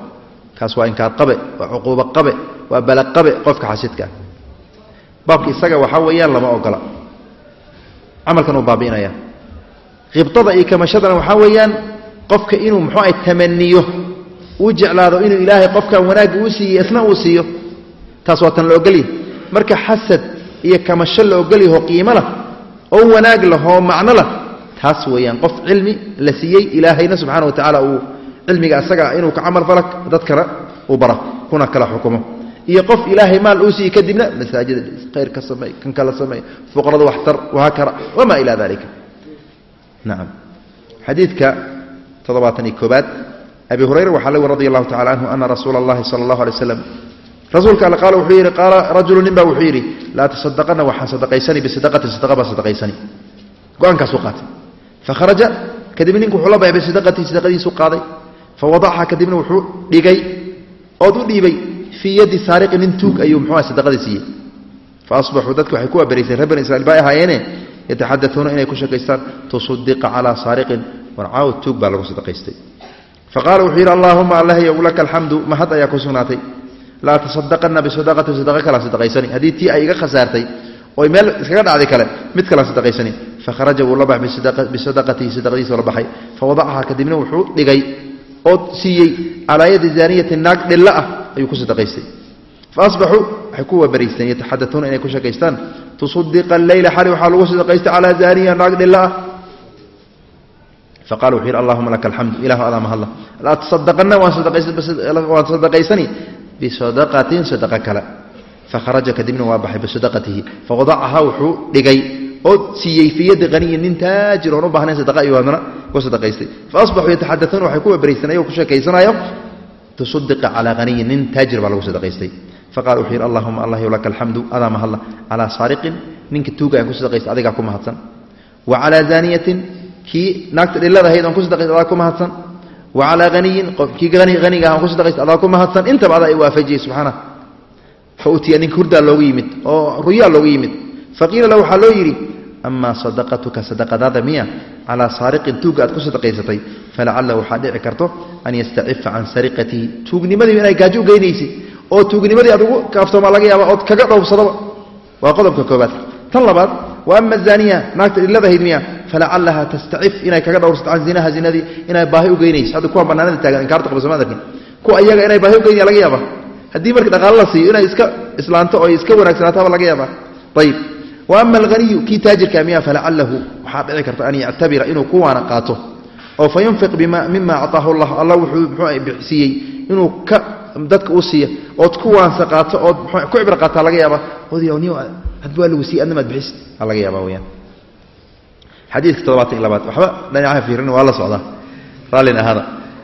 kaas waa inkaar qabe waa cuquubo qabe waa balaq qabe qofka xasidkaa baabka isaga waxaa weeyaan lama ogola. Camalkan uu baabi'inaya. Khibdada iyo kamashadana waxaa weeyaan qofka inuu muxuu ay tamaniyo uu jeclaado inuu ilaahay qofkan wanaagga uu siiyey isna uu siiyo. Taas waa tan la ogolyahy marka xasad iyo kamasho la ogolyaho qiimo lah oo wanaag oo macno lah taas weeyaan qof cilmi la siiyey ilaahayna subxaana wa uu cilmiga asaga inuu ka camal fala dadkana uu bara kuna kala xukumo. Iyo qof ilaahay maal uu siiyey kadibna masaajida khayr ka sameey kan kala sameey fuqarada waxtar wahaakara wamaa ilaa dalika nacam xadiidka toddobaatan iyo koobaad abi hurayra waxaa lagu radi allahu tacala canhu ana rasuula allahi sala allahu alay waslam rasuulka alle qaala wuxuu yidhi qaala rajulu nin baa wuxuu yidhi laa tasadaqana waxaan sadaqaysani bisadaqatin sadaqa baa sadaqaysani. Go'aankaasuu qaatay. Fakharaja kadib ninku wuxuu la baxay bisadaqatii sadaqadiisuu qaaday fawadacha kadibna wuxuu dhigay ood u dhiibay fii yadi saariqi nin tuug ayuu muxuuha sadaqadii siiyey. Fa asbaxuu dadku waxay ku waabarayseen reer bani israiil baa ahaayeene yataxadauuna inay ku sheekaystaan tusudiqa calaa saariqin warcaaw tuug baa lagu sadaqaystay. Faqaala wuxuu yidhi allaahuma allahyow laka alxamdu mahad ayaa ku sugnaatay laa tasadaqana bisadaqatin sadaqa kalaan sadaqaysani. Haddii tii ay iga khasaartay oy meel iskaga dhacday kale mid kalaan sadaqaysani. Fakharaja wuu la baxay bisadaqatihi sadaqadiisuu la baxay. Fawadacaha kadibna wuxuu dhigay oo siiyey calaa yadi zaaniyatin naag dhilla ah ayuu ku sadaqaystay. Faasbaxuu waxay ku wabaraysteen yataxadatuuna inay ku sheekaystaan tusudiqa alleyla xali waxaa lagu sadaqaystay calaa zaaniya naag dhilla ah. Faqala wuxuu yidhi allahuma laka alxamdu ilahu adaa mahadla laa tasadaqana waan sadaqaysani bisadaqatin sadaqa kale fakharaja kadibna waa baxay bisadaqatihi fawadacahaa wuxuu dhigay oo siiyey fii yadi haniyin nin taajir oon u baahnayn sadaqa ayuu haddana ku sadaqaystay faasbaxuu yataxadatuuna waxay ku wabaraysteen ayagoo ku sheekaysanayo tusudiqa calaa haniyin nin taajir baa lagu sadaqaystay faqala wuxuu yidhi allahuma allah laka alxamdu adaa mahadla calaa saariqin ninka tuuga aan ku sadaqaystay adigaa ku mahadsan wa calaa zaaniyatin kii naagta dhiladahayd aan ku sadaqaystay adaa ku mahadsan wa calaa haniyin kii haniga aan ku sadaqaysta adaa ku mahadsan intaba adaa i waafajiyey subxaana fa ninka hurdaa loogu yimid oo ruyaa loogu yimid faqiila lahu waxaa loo yidhi amaa sadaqatuka sadaqadaada miya calaa saariqin tuugga aad ku sadaqaysatay falacallahu waxaa dhici karto an yastacifa can sariqatihi tuugnimadiiba inay gaajo u geynaysay oo tuugnimadii aad ugu kaaftoomaa laga yaaba ood kaga dhowrsadaba waa qodobka koobaad tan labaad ama zaaniya naagta iladahayd miya falacalaha tastacif inay kaga dhowrsato can zinaha zinadii inay baahi u geynayso hadda kuwa banaanada taagan inkaarta qabsama arkin. Kuwa iyaga inay baahi u geynaya laga yaaba haddii marka dhaqaalo la siiyo inay iska islaanto oo iska wanaagsanaataa laga yaaba ayib wa ama alhaniyu kii taajirka miya falacalahu waxaa dhici karta an yactabira inuu kuwaana qaato oo fa yunfiq mima acطaahu llah alla wuxuu mxuu bixsiiyey inuu ka dadka u siiya ood kuwaansa qaato ood ku cibro qaataa laga yaaba hadba waa lagu siiy adna maad bixis aa laga yaaba weyaan. Xadiidka toddobaatan iyo labaad waxba dhinacaha fiirin waa la socdaa. Raallin ahaada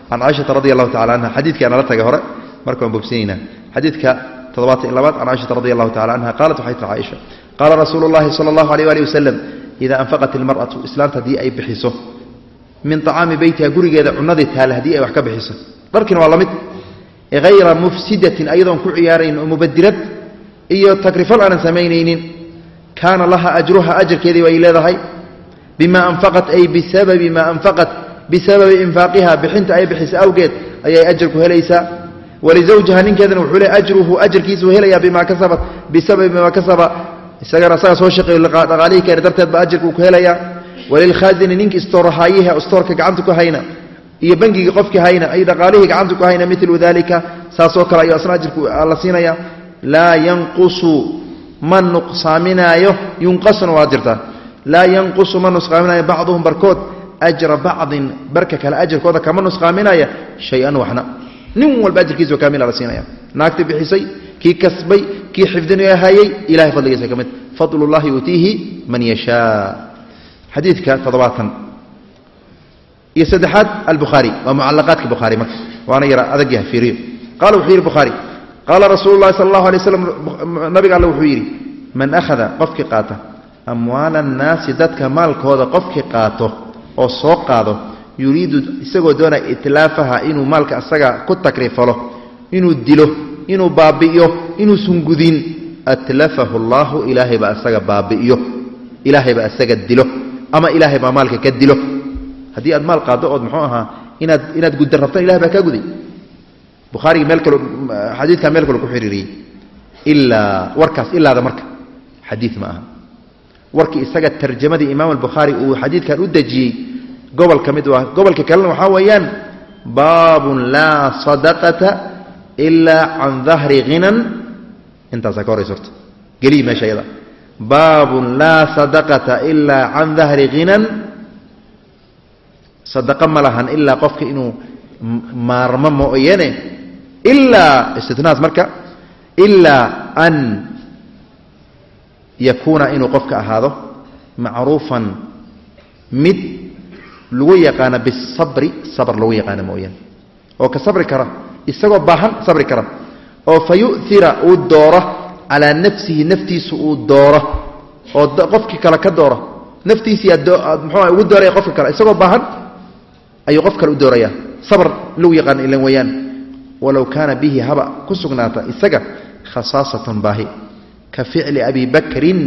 can caaishata radi allahu tacala anha xadiidkii ana la tagay hore marka waan bobsinaynaa xadiidka toddobaatan iyo labaad can caaishata radi allahu tacala anha qaalat waxay tahay caaisha qaala rasuulu llahi sala allahu aleyh waali wasalam idaa anfaqat ilmar'atu islaanta haddii ay bixiso min acaami beytiha gurigeeda cunadii taale haddii ay wax ka bixiso dharkiina waa la mid. Mufsidatin ayadoon ku ciyaarayn oo mubadirad iyo takrifal aanan samaynaynin kaana laha ajruha ajarkeedii way leedahay bima anfaqat ay bisababi maa anfaqat bisababi infaaqiha bixinta ay bixisa awgeed ayay ajarku helaysaa. Walizawjiha ninkeedana wuxuu le ajruhu ajarkiisuu helayaa bima kasabat bisababi maa kasaba. Isagana isaga soo shaqeeyo dhaqaalihii keena darteed ba ajarka ku helayaa walilkhaazini ninki istoorahaayiha istoorka gacanta ku hayna iyo bangigii qofkii hayna ay dhaqaalihii gacanta ku hayna milu dalika saasoo kale ayuu asna ajirku la siinaya. Laa yanqusu ma nuqsaaminaayo yunqasuna waa jirtaa laa yanqusu ma nusqaaminaayo bacduhum barkood ajra bacdin barka kale ajarkooda kama nusqaaminaya shay-an waxna. Nin walba ajarkiisao kaamila la siinaya naagta bixisay kii kasbay kii xifdinayo hayay ilahay fadligiisa ka mid. Fadlullahi yuutiihi man yashaa. Xadiidka toddobaatan iyo saddexaad albukhaari. Waa mucalaqaadka bukhaari marka. Waana yara adag yahay fiiriyo. Qaala wuxuu yidhi bukhaari qaala rasuulu llahi sala allahu alay waslam nabiga alle wuxuu yidhi man akhada qofkii qaata. Amwaala annaasi dadka maalkooda qofkii qaato oo soo qaado yuriidu isagoo doonaya itlaafaha inuu maalka asaga ku takrifalo inuu dilo inuu baabi'iyo inuusan gudin atlafahu allaahu ilaahay baa asaga baabi'iyo. Ilaahay baa asaga dilo. Ama ilaahay baa maalka ka dilo. Haddii aad maal qaaddo ood muxuu ahaa inaad inaad gudda rabtaan ilahay baa kaa guday bukhaarigi meel kalo xadiidkaa meel kale ku xiriiriyey ilaa warkaas ilaada marka xadiid ma aha warkii isaga tarjamadii imaam albukhaari uu xadiidkan u dejiyey gobol ka mid waa gobolka kalena waxaa weeyaan baabun laa sadaqata ilaa can dahri hinan intaasaa ka horaysa horta gelii meesha iyada baabun laa sadaqata ilaa can dahri hinan sadaqo ma lahan ilaa qofka inuu maarmo mooyane istinaas marka ilaa an yakuuna inuu qofka ahaado macruufan mid lagu yaqaano bisabri sabr lagu yaqaano mooyaane oo ka sabri kara isagoo baahan sabri kara oo fa uu dooro calaa nafsihi naftiisu uu dooro oo qofkii kale ka dooro naftiisii muxuu ugu dooraya qofka kale isagoo baahan ayuu qof kale u dooraya sabr lagu yaqaano ilan weeyaan walow kaana bihi haba ku sugnaata isaga khasaasatan baahi. Ka ficli abi bakrin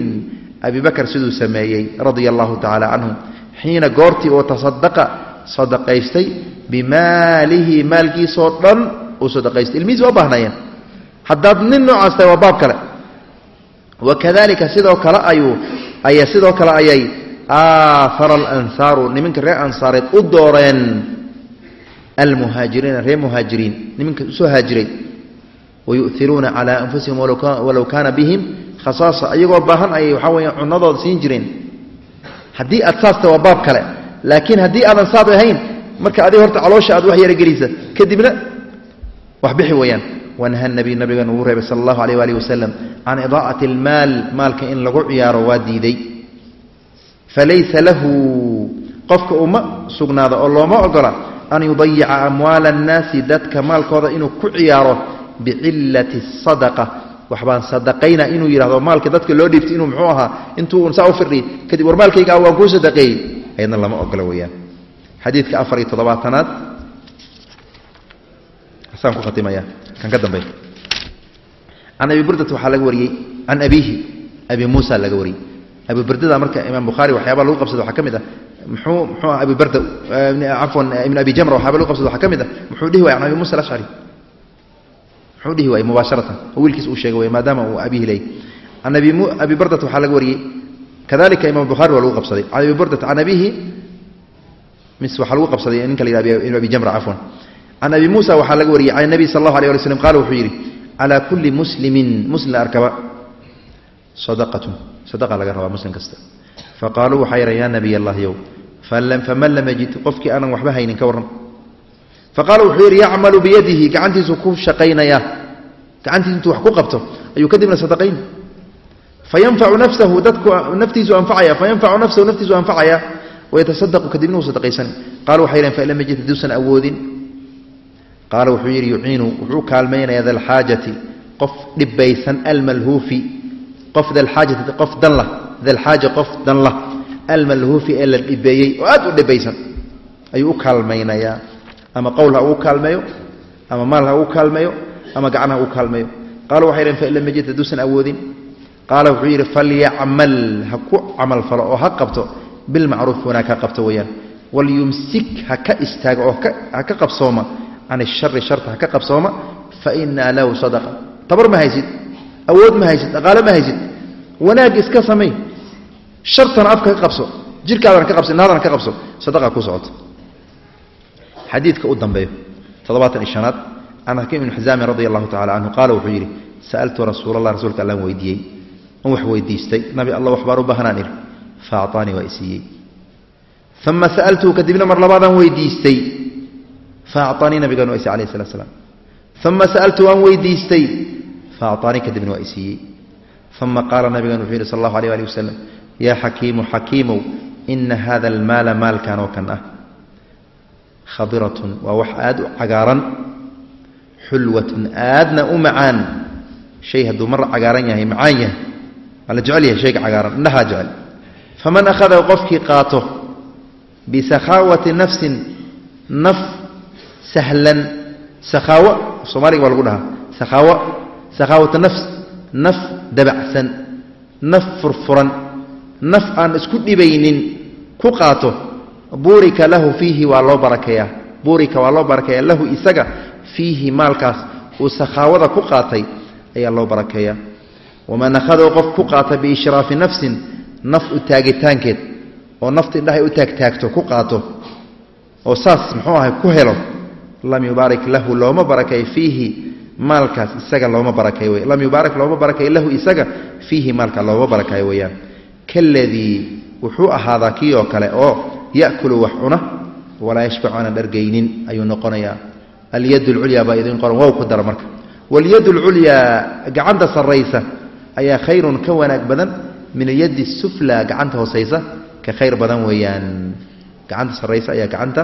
abi bakr siduu sameeyey radia allahu tacaala canhu xiina goortii oo tasadaqa sadaqaystay bimaalihi maalkiisoo dhan uu sadaqaystay. Ilmihiisi waa baahnaayeen. Haddaad nin noocaas tahay waa baab kale. Wakadalika sidoo kale ayuu aya sidoo kale ayay aafara alansaaru niminka reer ansaareed u dooreen almuhaajiriina reer muhaajiriin niminka u soo haajiray. Wayu'iruuna calaa anfusihim walow kaana bihim khasaasa ayagoo baahan ayay waxaa weya cunadooda siin jireen. Haddii aad saasta waa baab kale laakiin haddii aadan saad ahayn marka adiga horta caloosha aad wax yaragelisa kadibna wax bixi weeyaan. Wanaha nabiy nabigan ugu reebay sala allahu alayh waalih wasalam can idaacati almaal maalka in lagu ciyaaro waa diiday. Falaysa lahu qofka uma sugnaado oo looma ogola an yudayica amwaala annaasi dadka maalkooda inuu ku ciyaaro bicillati sadaqa. Waxbaan sadaqayna inuu yidhahdo maalka dadka loo dhiibtay inuu muxuu ahaa intuu saa u firdhiy kadib war maalkayga waan kuu sadaqeeyey ayadna lama ogola weeyaan. Xadiidka afar iyo toddobaatanaad. Saan ku khatimaya kan ka dambeey can abi burdata waxaa laga wariyey can abiihi abi muusa laga wariyey. Abi burdada marka imaam bukhaari waxyaaba lagu qabsada waxaa ka mid ah muxuu mid ah faqaaluu waxaa yidhan yaa nabiy allah yow faman lam yajid qofkii aanan waxba haynin ka warran faqaala wuxuu yidhi yacmalu biyadihi gacantiisu ku shaqaynaya gacantiisu intuu wax ku qabto ayuu kadibna sadaqayn fayanfacu nafsahu dadku naftiisu anfacaya fayanfacu nafsahu naftiisu anfacaya wayatasadaqu kadibna uu sadaqaysan qaala waxay yidhahen fain lam yajid haduusan awoodin qaala wuxuu yidhi yuciinu wuxuu kaalmaynaya dalxaajati qof dhibaysan almalhuufi qof dalxaajati qof danla dalxaaja qof danla almalhuufi ee la dhibeeyey oo aad u dhibaysan ayuu u kaalmaynayaa. Ama qowl ha ugu kaalmeeyo ama maal ha ugu kaalmeeyo ama gacan ha ugu kaalmeeyo qaala waxay yidhahen fain lam yajid haduusan awoodin. Qaala wuxuu yidhi falyacmal ha ku camal falo oo ha qabto bilmacruuf wanaag ha qabto weeyaan. Walyumsik ha ka istaago oo ha ka qabsooma. Can ishari sharta ha ka qabsooma fa inaa lahu sadaqa. Tabar ma haysid awood ma haysid dhaqaale ma haysid. Wanaag iska samay shartana afka ka qabso jirkaadana ka qabso naadana ka qabso sadaqa ku socoto xadiidka u dambeeyo toddobaatan iyo shanaad can xakiim ibn xisaamin radi allahu tacala canhu qaala wuxuu yidhi sa'altu rasuulallah rasuulka allaan weydiiyey an wax weydiistay nabi alla waxbaan u baahnaan ihi fa acaanii waa isiiyey uma sa'altuhu kadibna mar labaadaan weydiistay fa acaanii nabigaan waa alayh salat slam uma sa'altuhu aan weydiistay fa acaanii kadibna waa isiiyey uma qaala nabigan wuxuu yidhi sal allahu aleyh alih wasalam yaa xakiimu xakiimow ina hada almaala maalkan oo kan ah khadiratun waa wax aad u cagaaran xulwatun aadna u macaan. Shay hadduu mar cagaaran yahay macaan yahay. Waa la jecel yahay shayga cagaaran indhahaa jecel. Faman akhadahu qofkii qaato bisakhaawati nafsin naf sahlan sakhaawo soomaaliga baa lagu dhahaa sakhaawo sakhaawata nafs naf dabacsan naf furfuran naf aan isku dhibaynin ku qaato buurika lahu fiihi waa loo barakeeyaa buurika waa loo barakeeyaa lahu isaga fiihi maalkaas uu sakhaawada ku qaatay ayaa loo barakeeyaa waman akhadahu qof ku qaata biishraafi nafsin naf u taagitaankeed oo nafta indhahay u taagtaagto ku qaato oo saas muxuu ahay ku helo lam yubaarik lahu looma barakeey fiihi maalkaas isaga looma barakeey lam yubaarak looma barakeey lahu isaga fiihi maalka looma barakeey weeyaan kaladii wuxuu ahaadaa kii oo kale oo ya'kulu wax cuna walaa yashbacu aanan dhargaynin ayuu noqonayaa. Alyad lculyaa baa idin qoran wow ku dara marka. Walyad lculyaa gacanta sarraysa ayaa khayrun ka wanaag badan min alyadi sufla gacanta hoosaysa ka khayr badan weeyaan. Gacanta sarraysa ayaa gacanta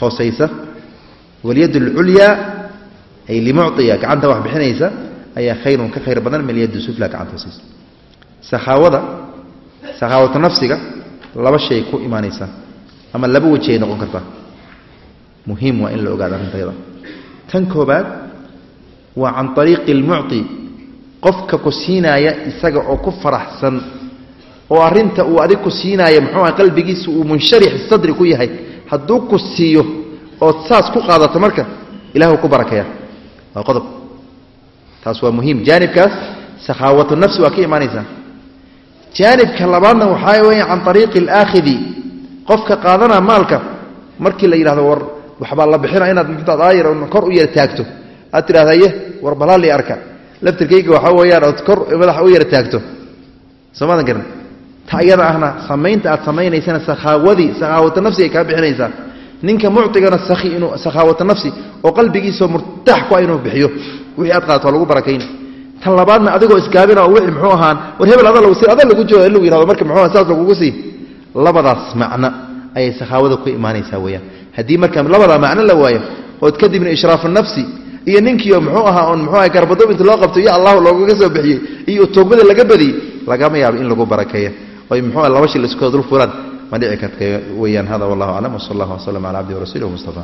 hoosaysa. Walyad lculyaa ay limucطiya gacanta wax bixinaysa ayaa khayrun ka khayr badan min alyadi sufla gacanta hoosaysa. Sakhaawada sakhaawata nafsiga laba shay ku imaanaysaa ama laba weji ay noqon kartaa muhiim waa in la ogaado arrintayada tan koobaad waa can ariiqi اlmucطi qofka ku siinaaya isaga oo ku faraxsan oo arinta uu adig ku siinaaya muxuu ah qalbigiisa uu munsharix sadri ku yahay. Hadduu ku siiyo ood saas ku qaadato marka ilahu ku barakeeya. Waa qodob. Taas waa muhiim. Jaanibkaas sakhaawatu nafsi waa ka imaanaysaa jaanibka labaadna waxaa weya can ariiqi alaakhidi. Qofka qaadana maalka markii la yidhahdo war waxbaa la bixina inaad aayar kor u yara taagto. Aad tidhahda ye war balaalli arka. Laftirkayga waxaa weeyaan ood kor madaxa u yara taagto. Soomaadan garan ta iyada ahna samaynta aad samaynaysana sakhaawadii sakhaawata nafsi ay kaa bixinaysaa ninka mucigana sakhaawata nafsi oo qalbigiisa murtax ku ah inuu bixiyo. Wixii aad qaadato waa lagu barakayn tan labaadna adigoo isgaabina wixii muxuu ahaan war hebel ada lagu lagu yihahdo marka muxuu saas lagugu sii. Labadaas macno ayay sakhaawada ku imaanaysaa weeyaan. Haddii marka labadaa macno la waayo ood kadibna ishraafu nafsi iyo ninkiio muxuu ahaa oon muxuu aha garbadoob inta loo qabto iyo allahu loogaga soo bixiyey iyo toogmada laga badiyey lagama yaabo in lagu barakeeyo. Oy muxuu laba shil iskoo dul fulaan ma dhici karta weeyaan hada wallahu aclam wsal allah wslam cala cabdi warasuuli mustafa